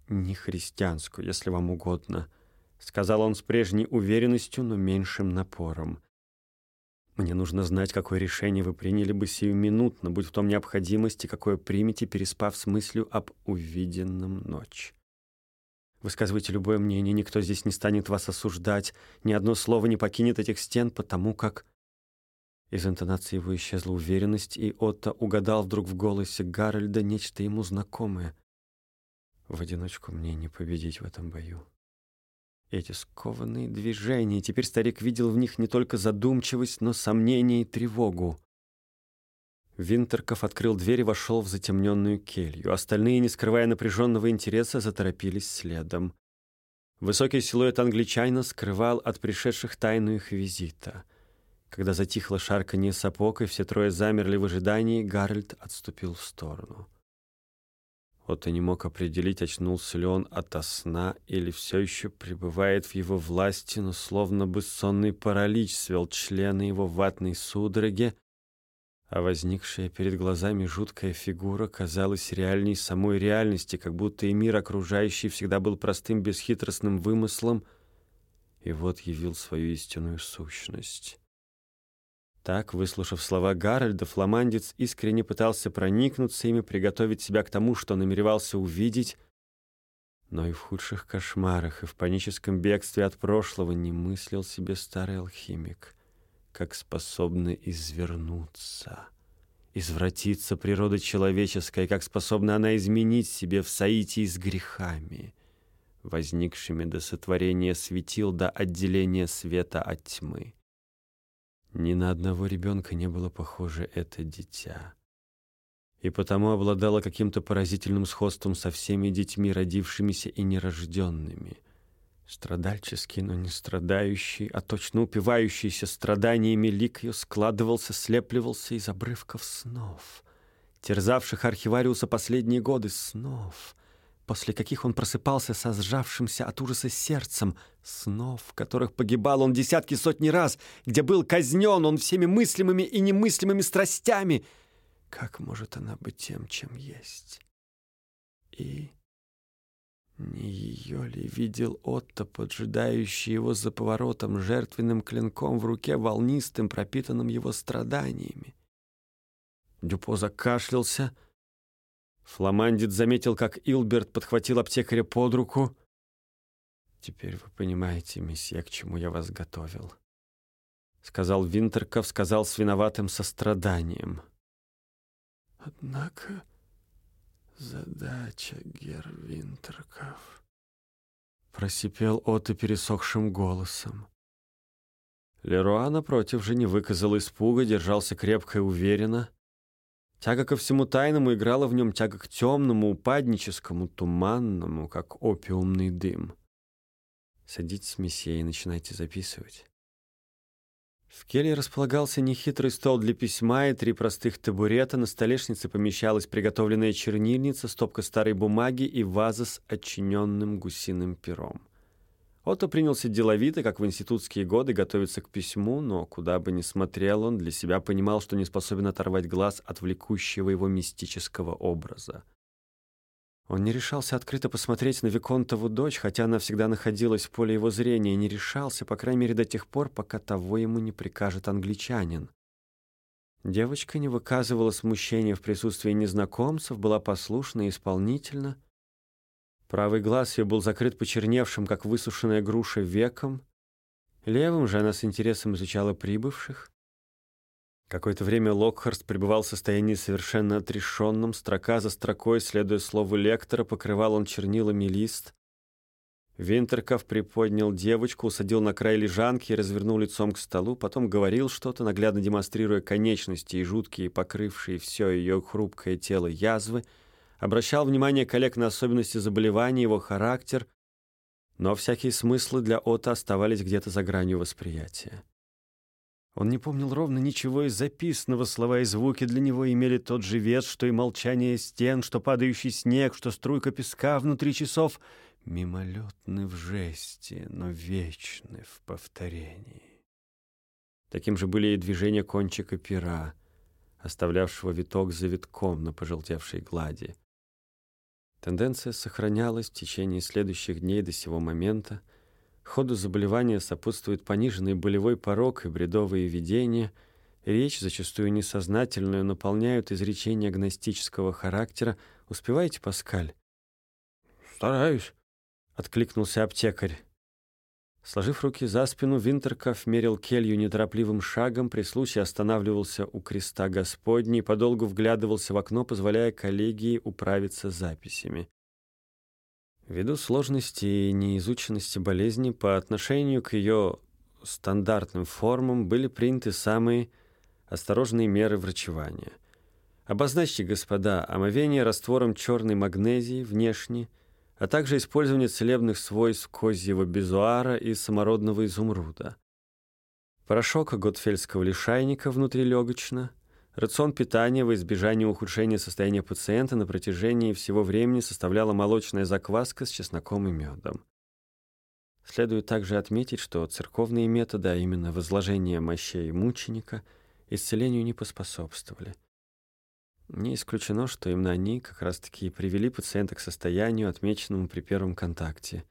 нехристианскую, если вам угодно, — сказал он с прежней уверенностью, но меньшим напором. Мне нужно знать, какое решение вы приняли бы сиюминутно, будь в том необходимости, какое примете, переспав с мыслью об увиденном ночь. Высказывайте любое мнение, никто здесь не станет вас осуждать, ни одно слово не покинет этих стен, потому как... Из интонации его исчезла уверенность, и Отто угадал вдруг в голосе Гарольда нечто ему знакомое. В одиночку мне не победить в этом бою. Эти скованные движения, теперь старик видел в них не только задумчивость, но сомнение и тревогу. Винтерков открыл дверь и вошел в затемненную келью. Остальные, не скрывая напряженного интереса, заторопились следом. Высокий силуэт англичанина скрывал от пришедших тайну их визита. Когда затихло шарканье сапог, и все трое замерли в ожидании, Гарольд отступил в сторону. Отто не мог определить, очнулся ли он ото сна или все еще пребывает в его власти, но словно бы сонный паралич свел члены его ватной судороги, а возникшая перед глазами жуткая фигура казалась реальней самой реальности, как будто и мир окружающий всегда был простым бесхитростным вымыслом, и вот явил свою истинную сущность. Так, выслушав слова Гарольда, фламандец искренне пытался проникнуться ими, приготовить себя к тому, что намеревался увидеть, но и в худших кошмарах, и в паническом бегстве от прошлого не мыслил себе старый алхимик — как способны извернуться, извратиться природа человеческая, как способна она изменить себе в соитии с грехами, возникшими до сотворения светил, до отделения света от тьмы. Ни на одного ребенка не было похоже это дитя, и потому обладало каким-то поразительным сходством со всеми детьми, родившимися и нерожденными — Страдальческий, но не страдающий, а точно упивающийся страданиями лик ее складывался, слепливался из обрывков снов, терзавших архивариуса последние годы снов, после каких он просыпался со сжавшимся от ужаса сердцем, снов, в которых погибал он десятки сотни раз, где был казнен он всеми мыслимыми и немыслимыми страстями. Как может она быть тем, чем есть? И не ее ли видел Отто, поджидающий его за поворотом жертвенным клинком в руке, волнистым, пропитанным его страданиями? Дюпо закашлялся. Фламандец заметил, как Илберт подхватил аптекаря под руку. «Теперь вы понимаете, месье, к чему я вас готовил», — сказал Винтерков, сказал с виноватым состраданием. «Однако...» «Задача, Гер Винтерков», — просипел Отто пересохшим голосом. Леруа, напротив же, не выказал испуга, держался крепко и уверенно. Тяга ко всему тайному играла в нем тяга к темному, упадническому, туманному, как опиумный дым. «Садитесь, месье, и начинайте записывать». В келье располагался нехитрый стол для письма и три простых табурета. На столешнице помещалась приготовленная чернильница, стопка старой бумаги и ваза с отчиненным гусиным пером. Отто принялся деловито, как в институтские годы, готовиться к письму, но куда бы ни смотрел он, для себя понимал, что не способен оторвать глаз от влекущего его мистического образа. Он не решался открыто посмотреть на Виконтову дочь, хотя она всегда находилась в поле его зрения, и не решался, по крайней мере, до тех пор, пока того ему не прикажет англичанин. Девочка не выказывала смущения в присутствии незнакомцев, была послушна и исполнительна. Правый глаз ее был закрыт почерневшим, как высушенная груша, веком. Левым же она с интересом изучала прибывших. Какое-то время Локхарст пребывал в состоянии совершенно отрешенном, строка за строкой, следуя слову лектора, покрывал он чернилами лист. Винтерков приподнял девочку, усадил на край лежанки и развернул лицом к столу, потом говорил что-то, наглядно демонстрируя конечности и жуткие, покрывшие все ее хрупкое тело язвы, обращал внимание коллег на особенности заболевания, его характер, но всякие смыслы для Ота оставались где-то за гранью восприятия. Он не помнил ровно ничего из записанного, слова и звуки для него имели тот же вес, что и молчание стен, что падающий снег, что струйка песка внутри часов, мимолетны в жесте, но вечны в повторении. Таким же были и движения кончика пера, оставлявшего виток за витком на пожелтевшей глади. Тенденция сохранялась в течение следующих дней до сего момента. Ходу заболевания сопутствует пониженный болевой порог и бредовые видения. Речь, зачастую несознательную, наполняют изречения гностического характера. «Успеваете, Паскаль?» «Стараюсь», — откликнулся аптекарь. Сложив руки за спину, Винтерков мерил келью неторопливым шагом, при случае останавливался у креста Господней, подолгу вглядывался в окно, позволяя коллегии управиться записями. Ввиду сложности и неизученности болезни по отношению к ее стандартным формам были приняты самые осторожные меры врачевания. Обозначьте, господа, омовение раствором черной магнезии внешне – а также использование целебных свойств козьего безуара и самородного изумруда. Порошок готфельского лишайника внутрилегочно, рацион питания во избежание ухудшения состояния пациента на протяжении всего времени составляла молочная закваска с чесноком и медом. Следует также отметить, что церковные методы, а именно возложение мощей мученика, исцелению не поспособствовали – не исключено, что именно они как раз-таки привели пациента к состоянию, отмеченному при первом контакте.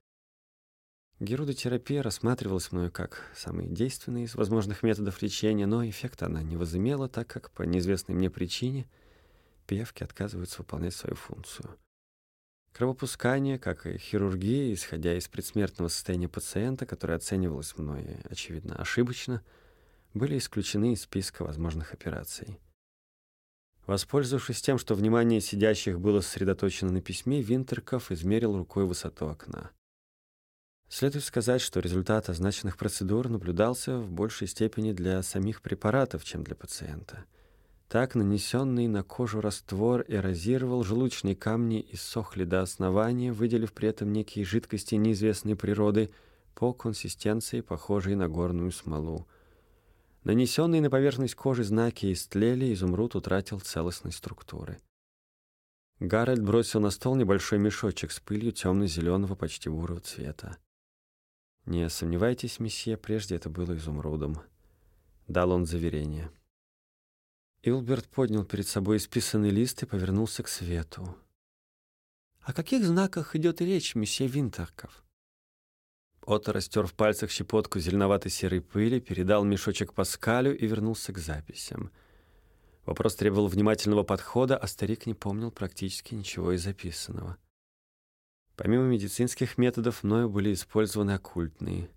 Герудотерапия рассматривалась мною как самый действенный из возможных методов лечения, но эффекта она не возымела, так как по неизвестной мне причине пиявки отказываются выполнять свою функцию. Кровопускание, как и хирургия, исходя из предсмертного состояния пациента, которое оценивалось мной, очевидно, ошибочно, были исключены из списка возможных операций. Воспользовавшись тем, что внимание сидящих было сосредоточено на письме, Винтерков измерил рукой высоту окна. Следует сказать, что результат означенных процедур наблюдался в большей степени для самих препаратов, чем для пациента. Так нанесенный на кожу раствор эрозировал желудочные камни и сохли до основания, выделив при этом некие жидкости неизвестной природы по консистенции, похожей на горную смолу. Нанесенные на поверхность кожи знаки истлели, изумруд утратил целостность структуры. Гарольд бросил на стол небольшой мешочек с пылью темно-зеленого, почти бурого цвета. «Не сомневайтесь, месье, прежде это было изумрудом», — дал он заверение. Илберт поднял перед собой исписанный лист и повернулся к свету. «О каких знаках идет речь, месье Винтерков?» Отто растер в пальцах щепотку зеленоватой серой пыли, передал мешочек Паскалю и вернулся к записям. Вопрос требовал внимательного подхода, а старик не помнил практически ничего из записанного. Помимо медицинских методов, мною были использованы оккультные.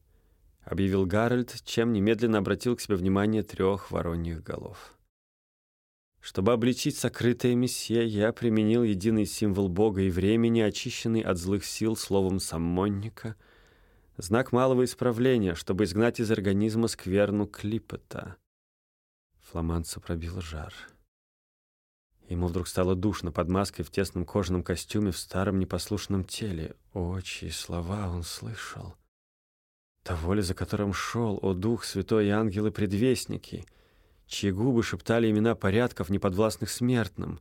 Объявил Гарольд, чем немедленно обратил к себе внимание трех вороньих голов. Чтобы обличить сокрытое мессия, я применил единый символ Бога и времени, очищенный от злых сил словом саммонника — Знак малого исправления, чтобы изгнать из организма скверну клипота. Фламанца пробил жар. Ему вдруг стало душно под маской в тесном кожаном костюме в старом непослушном теле. О, чьи слова он слышал. Того ли, за которым шел, о Дух Святой и ангелы-предвестники, чьи губы шептали имена порядков, неподвластных смертным.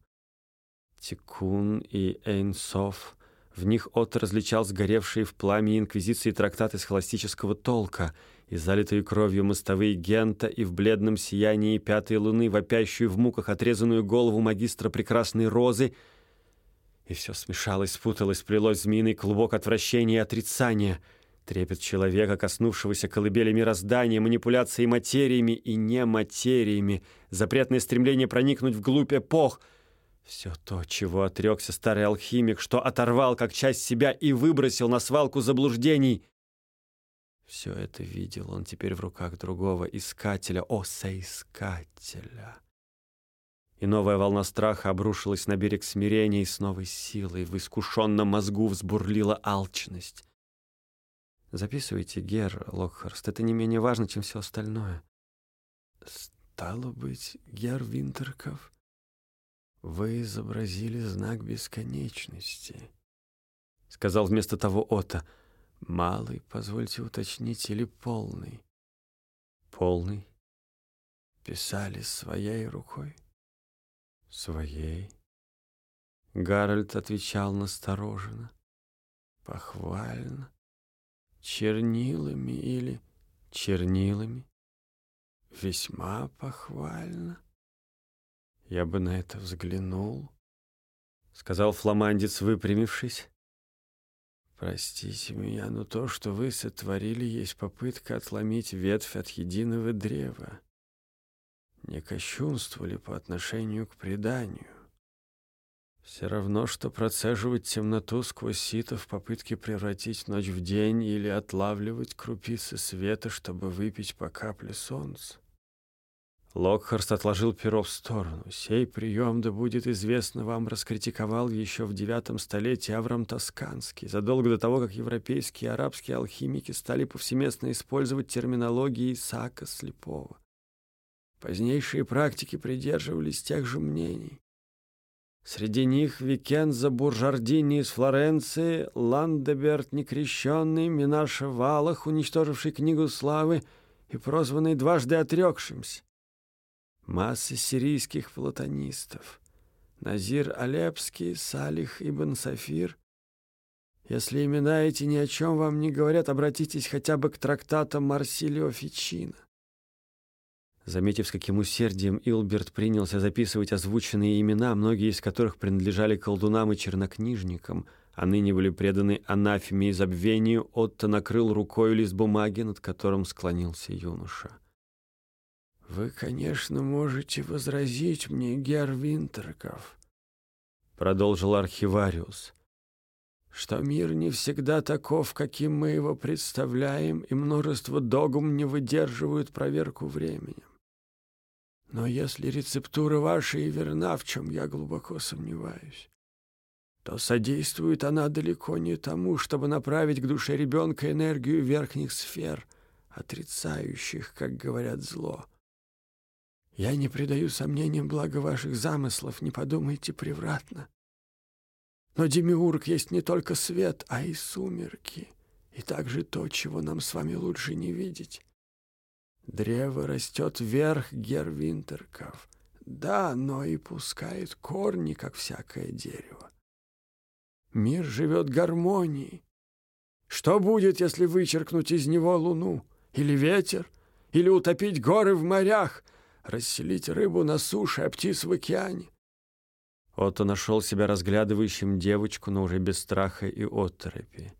Тикун и Эйнсоф — в них Отто различал сгоревшие в пламени инквизиции трактаты схоластического толка и залитые кровью мостовые Гента и в бледном сиянии пятой луны, вопящую в муках отрезанную голову магистра прекрасной розы. И все смешалось, спуталось, плелось змеиный клубок отвращения и отрицания — трепет человека, коснувшегося колыбели мироздания, манипуляции материями и нематериями, запретное стремление проникнуть вглубь эпох — все то, чего отрекся старый алхимик, что оторвал как часть себя и выбросил на свалку заблуждений. Все это видел он теперь в руках другого искателя, о, соискателя. И новая волна страха обрушилась на берег смирения, и с новой силой в искушенном мозгу взбурлила алчность. Записывайте, Гер Локхарст, это не менее важно, чем все остальное. Стало быть, Гер Винтерков «Вы изобразили знак бесконечности», — сказал вместо того Ота. «Малый, позвольте уточнить, или полный?» «Полный». «Писали своей рукой?» «Своей». Гарольд отвечал настороженно. «Похвально. Чернилами или...» «Чернилами». весьма похвально. Я бы на это взглянул, — сказал фламандец, выпрямившись. Простите меня, но то, что вы сотворили, есть попытка отломить ветвь от единого древа. Не кощунствовали по отношению к преданию. Все равно, что процеживать темноту сквозь сито в попытке превратить ночь в день или отлавливать крупицы света, чтобы выпить по капле солнца. Локхарст отложил перо в сторону. «Сей прием, да будет известно вам, раскритиковал еще в девятом столетии Авраам Тосканский, задолго до того, как европейские и арабские алхимики стали повсеместно использовать терминологии Исаака Слепого. Позднейшие практики придерживались тех же мнений. Среди них Викенза Буржардини из Флоренции, Ландеберт Некрещенный, Минаша Валах, уничтоживший книгу славы и прозванный дважды отрекшимся массы сирийских платонистов, Назир Алепский, Салих Ибн Сафир. Если имена эти ни о чем вам не говорят, обратитесь хотя бы к трактатам Марсилио Фичино. Заметив, с каким усердием Илберт принялся записывать озвученные имена, многие из которых принадлежали колдунам и чернокнижникам, а ныне были преданы анафеме и забвению, Отто накрыл рукой лист бумаги, над которым склонился юноша. «Вы, конечно, можете возразить мне, Гер Винтерков», — продолжил архивариус, «что мир не всегда таков, каким мы его представляем, и множество догм не выдерживают проверку временем. Но если рецептура ваша и верна, в чем я глубоко сомневаюсь, то содействует она далеко не тому, чтобы направить к душе ребенка энергию верхних сфер, отрицающих, как говорят, зло». Я не придаю сомнениям благо ваших замыслов, не подумайте превратно. Но Демиург есть не только свет, а и сумерки, и также то, чего нам с вами лучше не видеть. Древо растет вверх Гервинтерков, да, но и пускает корни, как всякое дерево. Мир живет гармонией. Что будет, если вычеркнуть из него луну, или ветер, или утопить горы в морях — расселить рыбу на суше, а птиц в океане. Отто нашел себя разглядывающим девочку, но уже без страха и отторопи.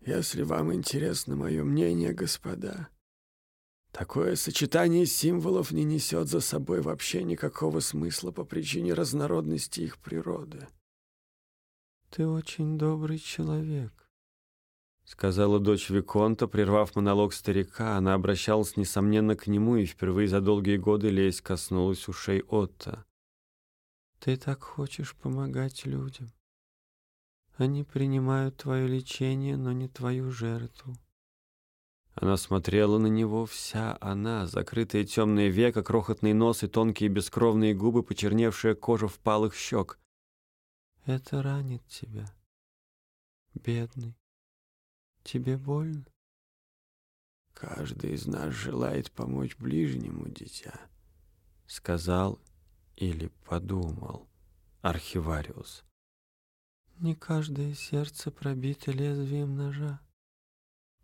«Если вам интересно мое мнение, господа, такое сочетание символов не несет за собой вообще никакого смысла по причине разнородности их природы». «Ты очень добрый человек», сказала дочь Виконта, прервав монолог старика. Она обращалась, несомненно, к нему, и впервые за долгие годы лезь коснулась ушей Отто. «Ты так хочешь помогать людям. Они принимают твое лечение, но не твою жертву». Она смотрела на него вся она, закрытые темные века, крохотный нос и тонкие бескровные губы, почерневшая кожа впалых щек. «Это ранит тебя, бедный. Тебе больно? Каждый из нас желает помочь ближнему, дитя, сказал или подумал архивариус. Не каждое сердце пробито лезвием ножа.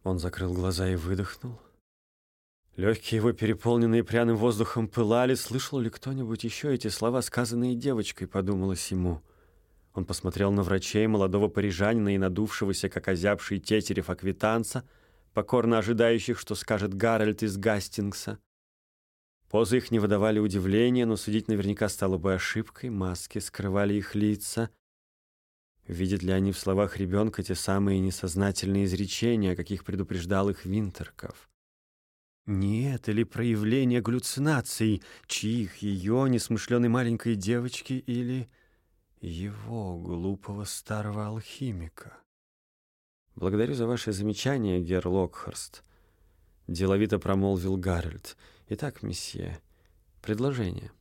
Он закрыл глаза и выдохнул. Легкие его, переполненные пряным воздухом, пылали. Слышал ли кто-нибудь еще эти слова, сказанные девочкой, подумалось ему — он посмотрел на врачей, молодого парижанина и надувшегося, как озябший тетерев аквитанца, покорно ожидающих, что скажет Гарольд из Гастингса. Позы их не выдавали удивления, но судить наверняка стало бы ошибкой, маски скрывали их лица. Видят ли они в словах ребенка те самые несознательные изречения, каких предупреждал их Винтерков? Нет, или проявление галлюцинаций, чьих, ее, несмышленой маленькой девочки, или его, глупого старого алхимика. «Благодарю за ваше замечание, гер Локхарст», — деловито промолвил Гарольд. «Итак, месье, предложение.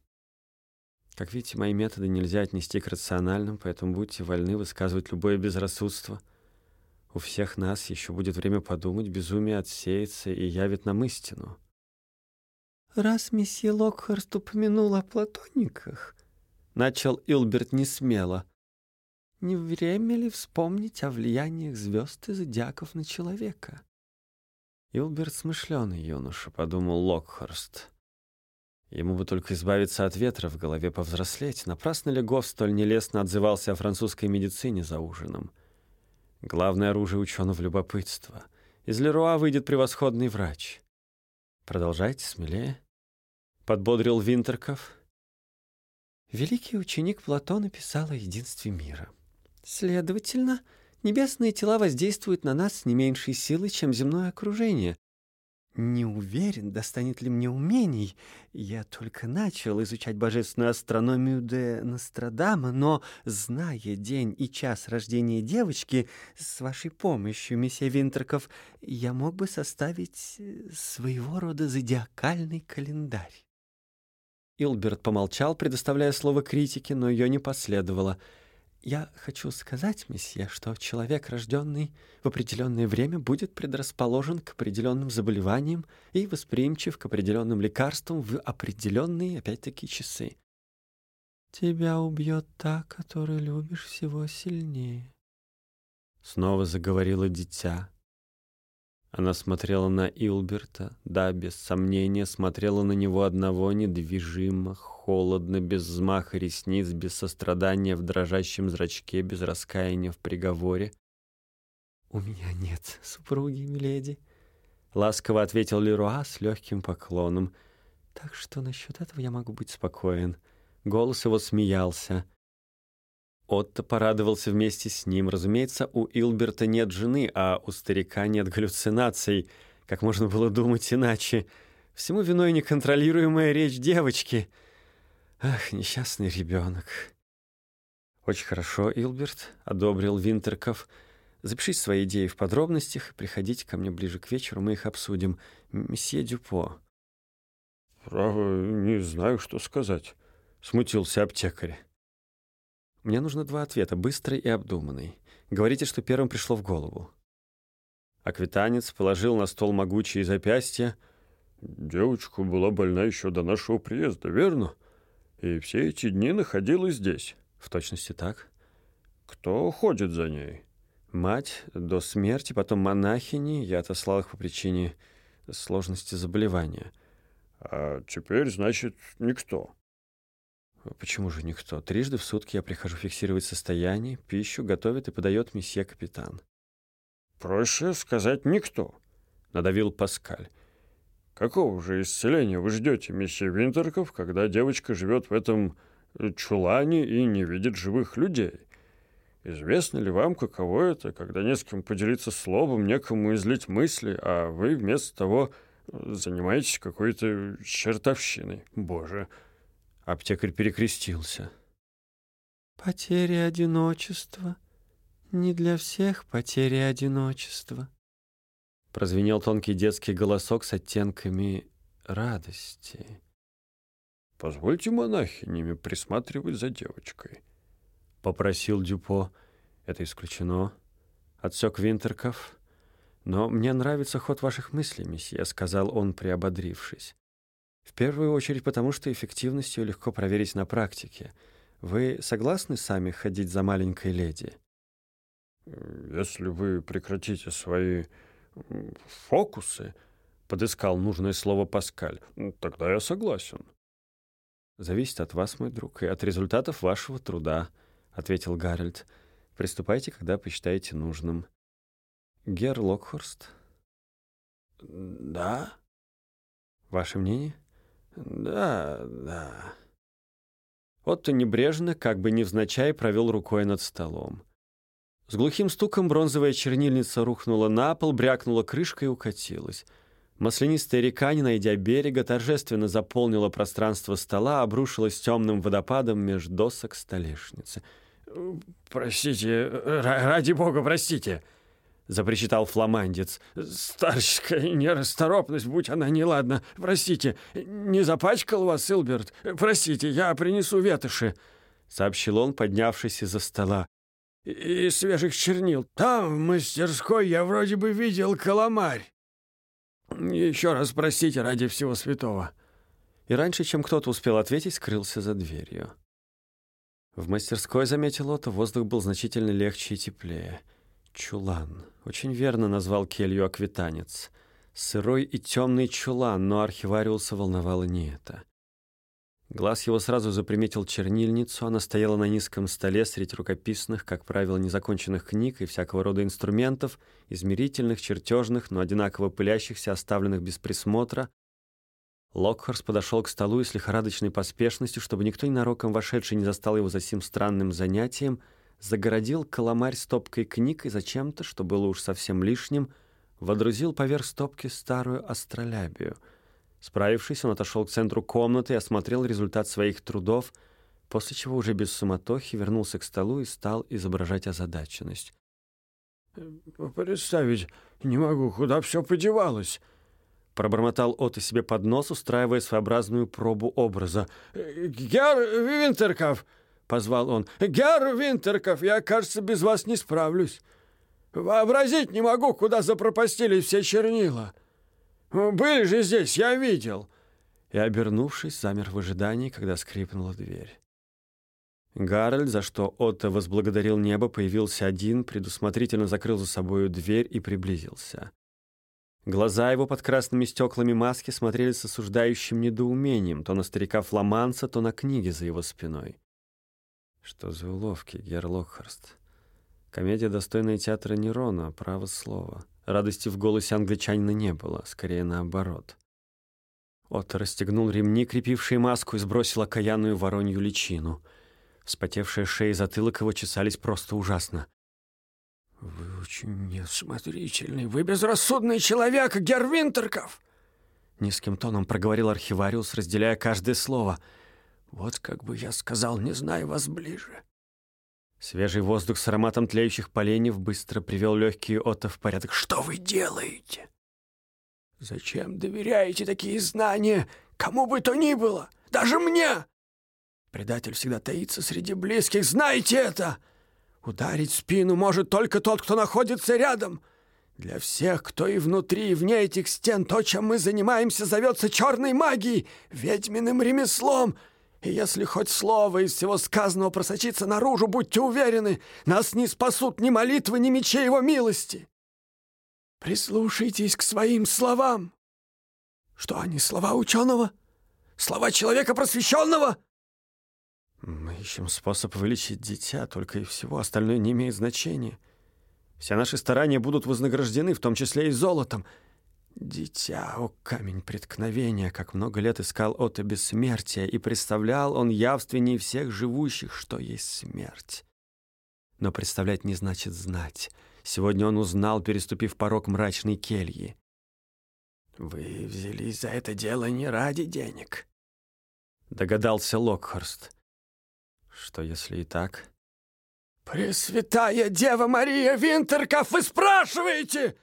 Как видите, мои методы нельзя отнести к рациональным, поэтому будьте вольны высказывать любое безрассудство. У всех нас еще будет время подумать, безумие отсеется и явит нам истину». «Раз месье Локхарст упомянул о платониках», начал Илберт несмело. Не время ли вспомнить о влияниях звезд и зодиаков на человека? Илберт смышленый юноша, подумал Локхорст. Ему бы только избавиться от ветра в голове, повзрослеть. Напрасно ли Гофф столь нелестно отзывался о французской медицине за ужином? Главное оружие ученого — любопытство. Из Леруа выйдет превосходный врач. Продолжайте смелее. Подбодрил Винтерков. Великий ученик Платона писал о единстве мира. Следовательно, небесные тела воздействуют на нас с не меньшей силой, чем земное окружение. Не уверен, достанет ли мне умений. Я только начал изучать божественную астрономию де Нострадама, но, зная день и час рождения девочки, с вашей помощью, месье Винтерков, я мог бы составить э, своего рода зодиакальный календарь. Илберт помолчал, предоставляя слово критике, но ее не последовало — я хочу сказать, месье, что человек, рожденный в определенное время, будет предрасположен к определенным заболеваниям и восприимчив к определенным лекарствам в определенные, опять-таки, часы. Тебя убьет та, которую любишь всего сильнее. Снова заговорило дитя. Она смотрела на Илберта, да, без сомнения, смотрела на него одного недвижимо, холодно, без взмаха ресниц, без сострадания в дрожащем зрачке, без раскаяния в приговоре. «У меня нет супруги, миледи», — ласково ответил Леруа с легким поклоном. «Так что насчет этого я могу быть спокоен». Голос его смеялся. Отто порадовался вместе с ним. Разумеется, у Илберта нет жены, а у старика нет галлюцинаций. Как можно было думать иначе? Всему виной неконтролируемая речь девочки. Ах, несчастный ребенок. Очень хорошо, Илберт, — одобрил Винтерков. Запишите свои идеи в подробностях и приходите ко мне ближе к вечеру, мы их обсудим. Месье Дюпо. Право, не знаю, что сказать, — смутился аптекарь. Мне нужно два ответа, быстрый и обдуманный. Говорите, что первым пришло в голову. Аквитанец положил на стол могучие запястья. Девочка была больна еще до нашего приезда, верно? И все эти дни находилась здесь. В точности так. Кто ходит за ней? Мать до смерти, потом монахини. Я отослал их по причине сложности заболевания. А теперь, значит, никто. Почему же никто? Трижды в сутки я прихожу фиксировать состояние, пищу готовит и подает месье капитан. Проще сказать никто, надавил Паскаль. Какого же исцеления вы ждете, месье Винтерков, когда девочка живет в этом э, чулане и не видит живых людей? Известно ли вам, каково это, когда не с кем поделиться словом, некому излить мысли, а вы вместо того э, занимаетесь какой-то чертовщиной? Боже, — Аптекарь перекрестился. «Потеря одиночества. Не для всех потеря одиночества». Прозвенел тонкий детский голосок с оттенками радости. «Позвольте монахинями присматривать за девочкой», — попросил Дюпо. «Это исключено», — отсек Винтерков. «Но мне нравится ход ваших мыслей, месье», — сказал он, приободрившись. В первую очередь потому, что эффективность ее легко проверить на практике. Вы согласны сами ходить за маленькой леди? Если вы прекратите свои фокусы, подыскал нужное слово Паскаль, тогда я согласен. Зависит от вас, мой друг, и от результатов вашего труда, ответил Гарольд. Приступайте, когда посчитаете нужным. Гер Локхорст? Да? Ваше мнение? Да, да. Отто небрежно, как бы невзначай, провел рукой над столом. С глухим стуком бронзовая чернильница рухнула на пол, брякнула крышкой и укатилась. Маслянистая река, не найдя берега, торжественно заполнила пространство стола, обрушилась темным водопадом меж досок столешницы. «Простите, ради бога, простите!» — запричитал фламандец. «Старческая нерасторопность, будь она неладна. Простите, не запачкал вас, Илберт? Простите, я принесу ветоши», — сообщил он, поднявшись из-за стола. «И свежих чернил. Там, в мастерской, я вроде бы видел каламарь. Еще раз простите ради всего святого». И раньше, чем кто-то успел ответить, скрылся за дверью. В мастерской, заметил Отто, воздух был значительно легче и теплее. Чулан. Очень верно назвал келью аквитанец. Сырой и темный чулан, но архивариуса волновало не это. Глаз его сразу заприметил чернильницу, она стояла на низком столе среди рукописных, как правило, незаконченных книг и всякого рода инструментов, измерительных, чертежных, но одинаково пылящихся, оставленных без присмотра. Локхарс подошел к столу и с лихорадочной поспешностью, чтобы никто ненароком вошедший не застал его за сим странным занятием, загородил коломарь стопкой книг и зачем-то, что было уж совсем лишним, водрузил поверх стопки старую астролябию — Справившись, он отошел к центру комнаты и осмотрел результат своих трудов, после чего уже без суматохи вернулся к столу и стал изображать озадаченность. «Представить не могу, куда все подевалось», — пробормотал Отто себе под нос, устраивая своеобразную пробу образа. «Гер Винтерков!» — позвал он. «Гер Винтерков, я, кажется, без вас не справлюсь. Вообразить не могу, куда запропастились все чернила». «Были же здесь, я видел!» И, обернувшись, замер в ожидании, когда скрипнула дверь. Гарольд, за что Отто возблагодарил небо, появился один, предусмотрительно закрыл за собою дверь и приблизился. Глаза его под красными стеклами маски смотрели с осуждающим недоумением то на старика Фламанца, то на книги за его спиной. Что за уловки, Гер Локхарст? Комедия, достойная театра Нерона, право слово. Радости в голосе англичанина не было, скорее наоборот. Отто расстегнул ремни, крепившие маску, и сбросил окаянную воронью личину. Вспотевшая шея и затылок его чесались просто ужасно. «Вы очень неосмотрительный, вы безрассудный человек, Гервинтерков!» Низким тоном проговорил архивариус, разделяя каждое слово. «Вот как бы я сказал, не знаю вас ближе. Свежий воздух с ароматом тлеющих поленьев быстро привел легкие Отто в порядок. «Что вы делаете? Зачем доверяете такие знания кому бы то ни было, даже мне? Предатель всегда таится среди близких, знаете это! Ударить спину может только тот, кто находится рядом. Для всех, кто и внутри, и вне этих стен, то, чем мы занимаемся, зовется черной магией, ведьминым ремеслом — и если хоть слово из всего сказанного просочится наружу, будьте уверены, нас не спасут ни молитвы, ни мечи его милости. Прислушайтесь к своим словам. Что они, слова ученого? Слова человека просвещенного? Мы ищем способ вылечить дитя, только и всего. Остальное не имеет значения. Все наши старания будут вознаграждены, в том числе и золотом — Дитя, о камень преткновения, как много лет искал Отто бессмертия, и представлял он явственнее всех живущих, что есть смерть. Но представлять не значит знать. Сегодня он узнал, переступив порог мрачной кельи. «Вы взялись за это дело не ради денег», — догадался Локхорст. «Что, если и так?» «Пресвятая Дева Мария Винтерков, вы спрашиваете?»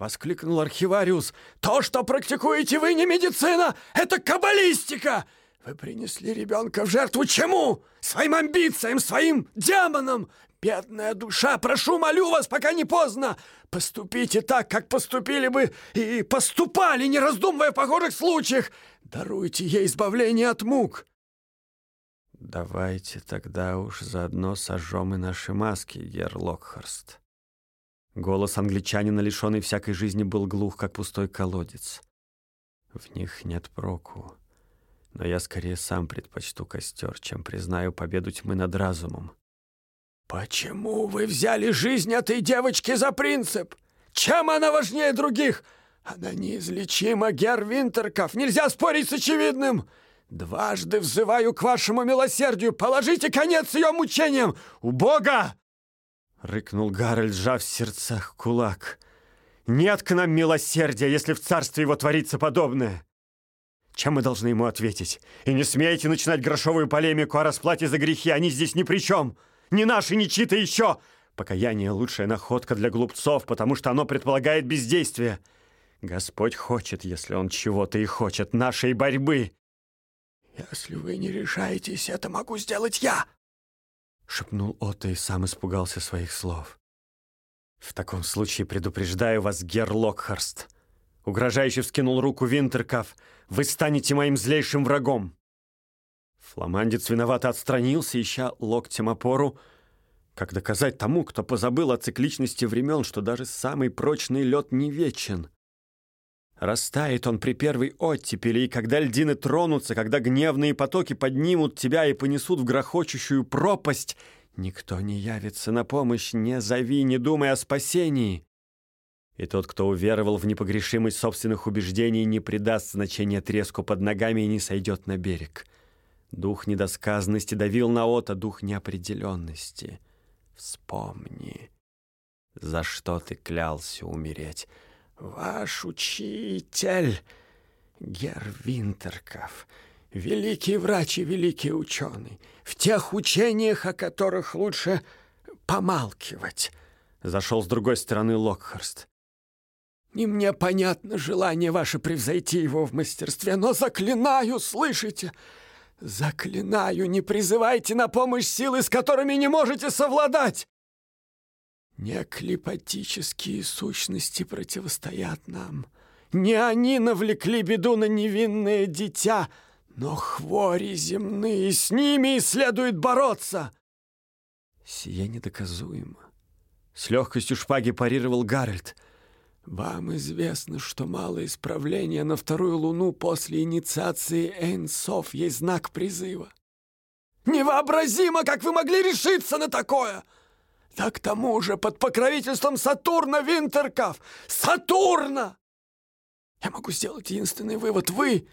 Воскликнул архивариус. «То, что практикуете вы, не медицина, это каббалистика! Вы принесли ребенка в жертву чему? Своим амбициям, своим демонам! Бедная душа, прошу, молю вас, пока не поздно! Поступите так, как поступили бы и поступали, не раздумывая в похожих случаях! Даруйте ей избавление от мук!» «Давайте тогда уж заодно сожжем и наши маски, Гер Локхарст», Голос англичанина, лишенный всякой жизни, был глух, как пустой колодец. В них нет проку. Но я скорее сам предпочту костер, чем признаю победу тьмы над разумом. «Почему вы взяли жизнь этой девочки за принцип? Чем она важнее других? Она неизлечима, Гер Винтерков, нельзя спорить с очевидным!» «Дважды взываю к вашему милосердию! Положите конец ее мучениям! У Бога — рыкнул Гарольд, сжав в сердцах кулак. «Нет к нам милосердия, если в царстве его творится подобное!» Чем мы должны ему ответить? И не смейте начинать грошовую полемику о расплате за грехи, они здесь ни при чем! Ни наши, ни чьи-то еще! Покаяние — лучшая находка для глупцов, потому что оно предполагает бездействие. Господь хочет, если Он чего-то и хочет, нашей борьбы. «Если вы не решаетесь, это могу сделать я!» Шепнул Отто и сам испугался своих слов. «В таком случае предупреждаю вас, Гер Локхарст!» Угрожающе вскинул руку Винтеркаф. «Вы станете моим злейшим врагом!» Фламандец виновато отстранился, ища локтем опору. Как доказать тому, кто позабыл о цикличности времен, что даже самый прочный лед не вечен? Растает он при первой оттепели, и когда льдины тронутся, когда гневные потоки поднимут тебя и понесут в грохочущую пропасть, никто не явится на помощь, не зови, не думай о спасении. И тот, кто уверовал в непогрешимость собственных убеждений, не придаст значения треску под ногами и не сойдет на берег. Дух недосказанности давил на Ота, дух неопределенности. Вспомни, за что ты клялся умереть. Ваш учитель, Гер Винтерков, великий врач и великий ученый, в тех учениях, о которых лучше помалкивать. Зашел с другой стороны Локхарст. Не мне понятно желание ваше превзойти его в мастерстве, но заклинаю, слышите? Заклинаю, не призывайте на помощь силы, с которыми не можете совладать. Не клипатические сущности противостоят нам. Не они навлекли беду на невинное дитя, но хвори земные, с ними и следует бороться. Сие недоказуемо. С легкостью шпаги парировал Гарольд — вам известно, что малое исправление на вторую луну после инициации Эйнсов есть знак призыва. Невообразимо, как вы могли решиться на такое! Да к тому же под покровительством Сатурна Винтерков! Сатурна! Я могу сделать единственный вывод. Вы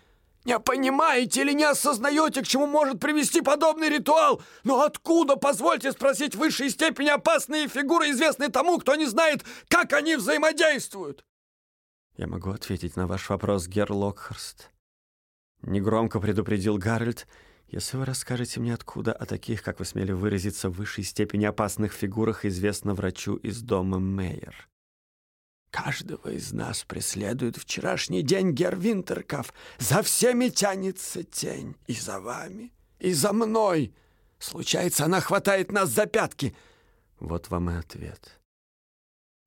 не понимаете или не осознаете, к чему может привести подобный ритуал? Но откуда, позвольте спросить, в высшей степени опасные фигуры, известные тому, кто не знает, как они взаимодействуют? Я могу ответить на ваш вопрос, Герр Локхарст. Негромко предупредил Гарольд, если вы расскажете мне, откуда о таких, как вы смели выразиться, в высшей степени опасных фигурах известно врачу из дома Мейер. Каждого из нас преследует вчерашний день Гервинтерков. За всеми тянется тень. И за вами, и за мной. Случается, она хватает нас за пятки. Вот вам и ответ.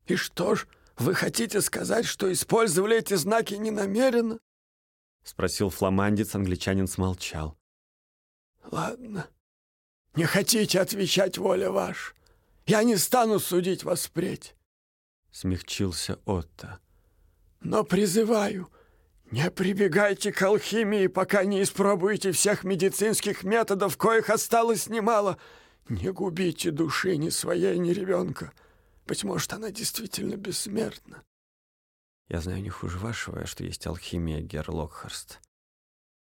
И что ж, вы хотите сказать, что использовали эти знаки ненамеренно? Спросил фламандец, англичанин смолчал. Ладно. Не хотите отвечать, воля ваша. Я не стану судить вас впредь. — смягчился Отто. «Но призываю, не прибегайте к алхимии, пока не испробуете всех медицинских методов, коих осталось немало. Не губите души ни своей, ни ребенка. Быть может, она действительно бессмертна». «Я знаю не хуже вашего, что есть алхимия, Герр Локхарст.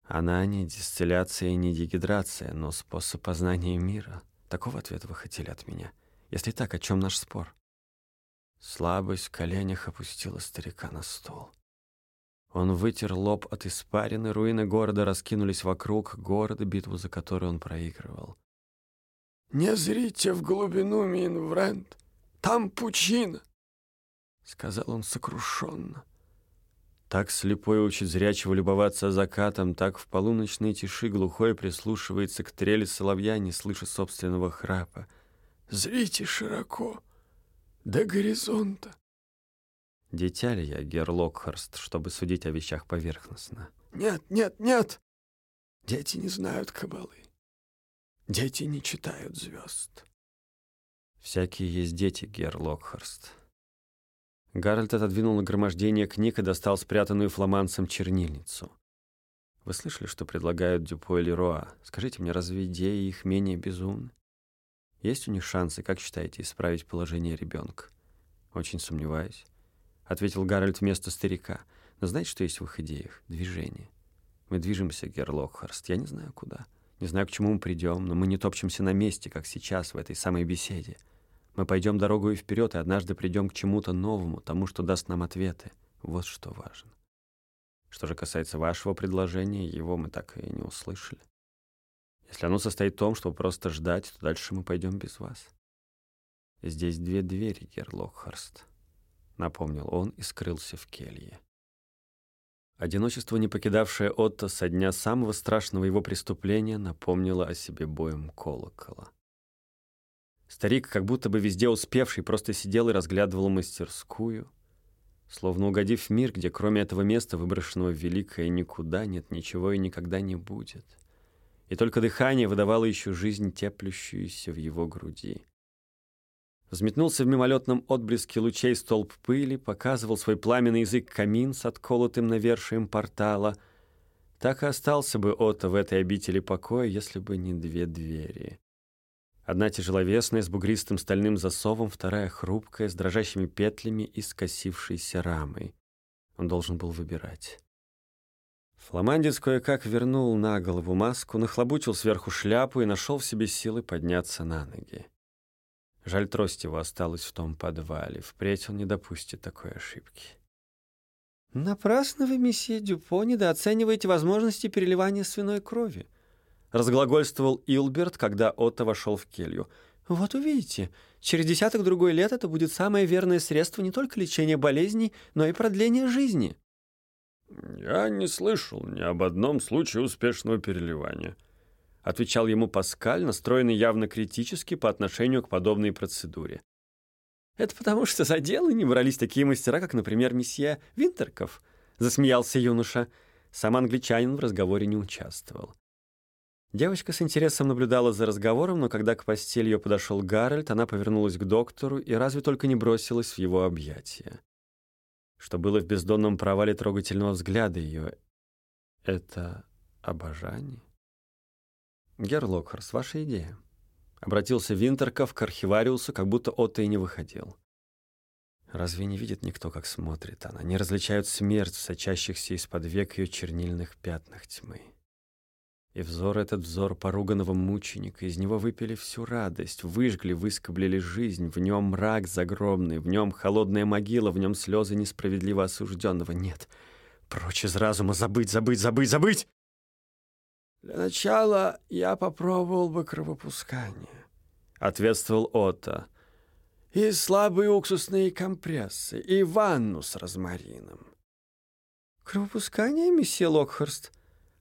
Она не дистилляция и не дегидрация, но способ познания мира. Такого ответа вы хотели от меня. Если так, о чем наш спор?» Слабость в коленях опустила старика на стол. Он вытер лоб от испарины, руины города раскинулись вокруг города, битву за которую он проигрывал. «Не зрите в глубину, Минврент, там пучина!» — сказал он сокрушенно. Так слепой учит зрячего любоваться закатом, так в полуночной тиши глухой прислушивается к трели соловья, не слыша собственного храпа. «Зрите широко!» до горизонта. Дитя ли я, Гер Локхарст, чтобы судить о вещах поверхностно? Нет, нет, нет! Дети не знают кабалы. Дети не читают звезд. Всякие есть дети, герр Локхарст. Гарольд отодвинул нагромождение книг и достал спрятанную фламандцем чернильницу. Вы слышали, что предлагают Дюпо и Леруа? Скажите мне, разве идеи их менее безумны? Есть у них шансы, как считаете, исправить положение ребенка? Очень сомневаюсь. Ответил Гарольд вместо старика. Но знаете, что есть в их идеях? Движение. Мы движемся, Герлокхарст. Я не знаю, куда. Не знаю, к чему мы придем, но мы не топчемся на месте, как сейчас, в этой самой беседе. Мы пойдем дорогу и вперед, и однажды придем к чему-то новому, тому, что даст нам ответы. Вот что важно. Что же касается вашего предложения, его мы так и не услышали. Если оно состоит в том, чтобы просто ждать, то дальше мы пойдем без вас. Здесь две двери, Герлокхарст, напомнил он и скрылся в келье. Одиночество, не покидавшее Отто со дня самого страшного его преступления, напомнило о себе боем колокола. Старик, как будто бы везде успевший, просто сидел и разглядывал мастерскую, словно угодив в мир, где кроме этого места, выброшенного в великое никуда, нет ничего и никогда не будет — и только дыхание выдавало еще жизнь, теплющуюся в его груди. Взметнулся в мимолетном отблеске лучей столб пыли, показывал свой пламенный язык камин с отколотым навершием портала. Так и остался бы Отто в этой обители покоя, если бы не две двери. Одна тяжеловесная, с бугристым стальным засовом, вторая хрупкая, с дрожащими петлями и скосившейся рамой. Он должен был выбирать. Фламандец кое-как вернул на голову маску, нахлобучил сверху шляпу и нашел в себе силы подняться на ноги. Жаль, трость его осталась в том подвале. Впредь он не допустит такой ошибки. «Напрасно вы, месье Дюпо, недооцениваете возможности переливания свиной крови», разглагольствовал Илберт, когда Отто вошел в келью. «Вот увидите, через десяток-другой лет это будет самое верное средство не только лечения болезней, но и продления жизни». «Я не слышал ни об одном случае успешного переливания», отвечал ему Паскаль, настроенный явно критически по отношению к подобной процедуре. «Это потому, что за дело не брались такие мастера, как, например, месье Винтерков», засмеялся юноша. Сам англичанин в разговоре не участвовал. Девочка с интересом наблюдала за разговором, но когда к постели ее подошел Гарольд, она повернулась к доктору и разве только не бросилась в его объятия. Что было в бездонном провале трогательного взгляда ее? Это обожание? Герр Локхарс, ваша идея. Обратился Винтерков к архивариусу, как будто Отто и не выходил. Разве не видит никто, как смотрит она? Не различают смерть в сочащихся из-под век ее чернильных пятнах тьмы. И взор этот взор поруганного мученика, из него выпили всю радость, выжгли, выскоблили жизнь, в нем мрак загробный, в нем холодная могила, в нем слезы несправедливо осужденного. Нет, прочь из разума, забыть, забыть, забыть, забыть! «Для начала я попробовал бы кровопускание», — ответствовал Отто. «И слабые уксусные компрессы, и ванну с розмарином». «Кровопускание, месье Локхорст?»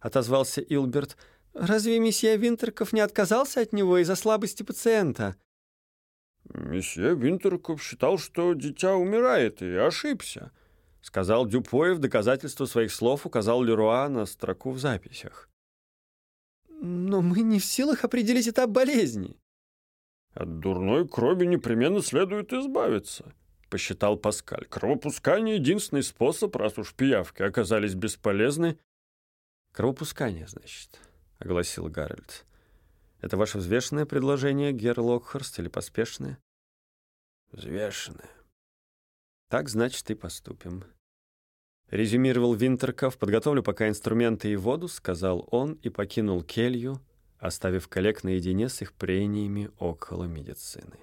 Отозвался Илберт. «Разве месье Винтерков не отказался от него из-за слабости пациента?» «Месье Винтерков считал, что дитя умирает, и ошибся», — сказал Дюпоев, доказательство своих слов указал Леруа на строку в записях. «Но мы не в силах определить этап болезни». «От дурной крови непременно следует избавиться», — посчитал Паскаль. «Кровопускание — единственный способ, раз уж пиявки оказались бесполезны, «Кровопускание, значит», — огласил Гарольд. «Это ваше взвешенное предложение, Герр Локхорст, или поспешное?» «Взвешенное». «Так, значит, и поступим». Резюмировал Винтерков, подготовлю пока инструменты и воду, сказал он и покинул келью, оставив коллег наедине с их прениями около медицины.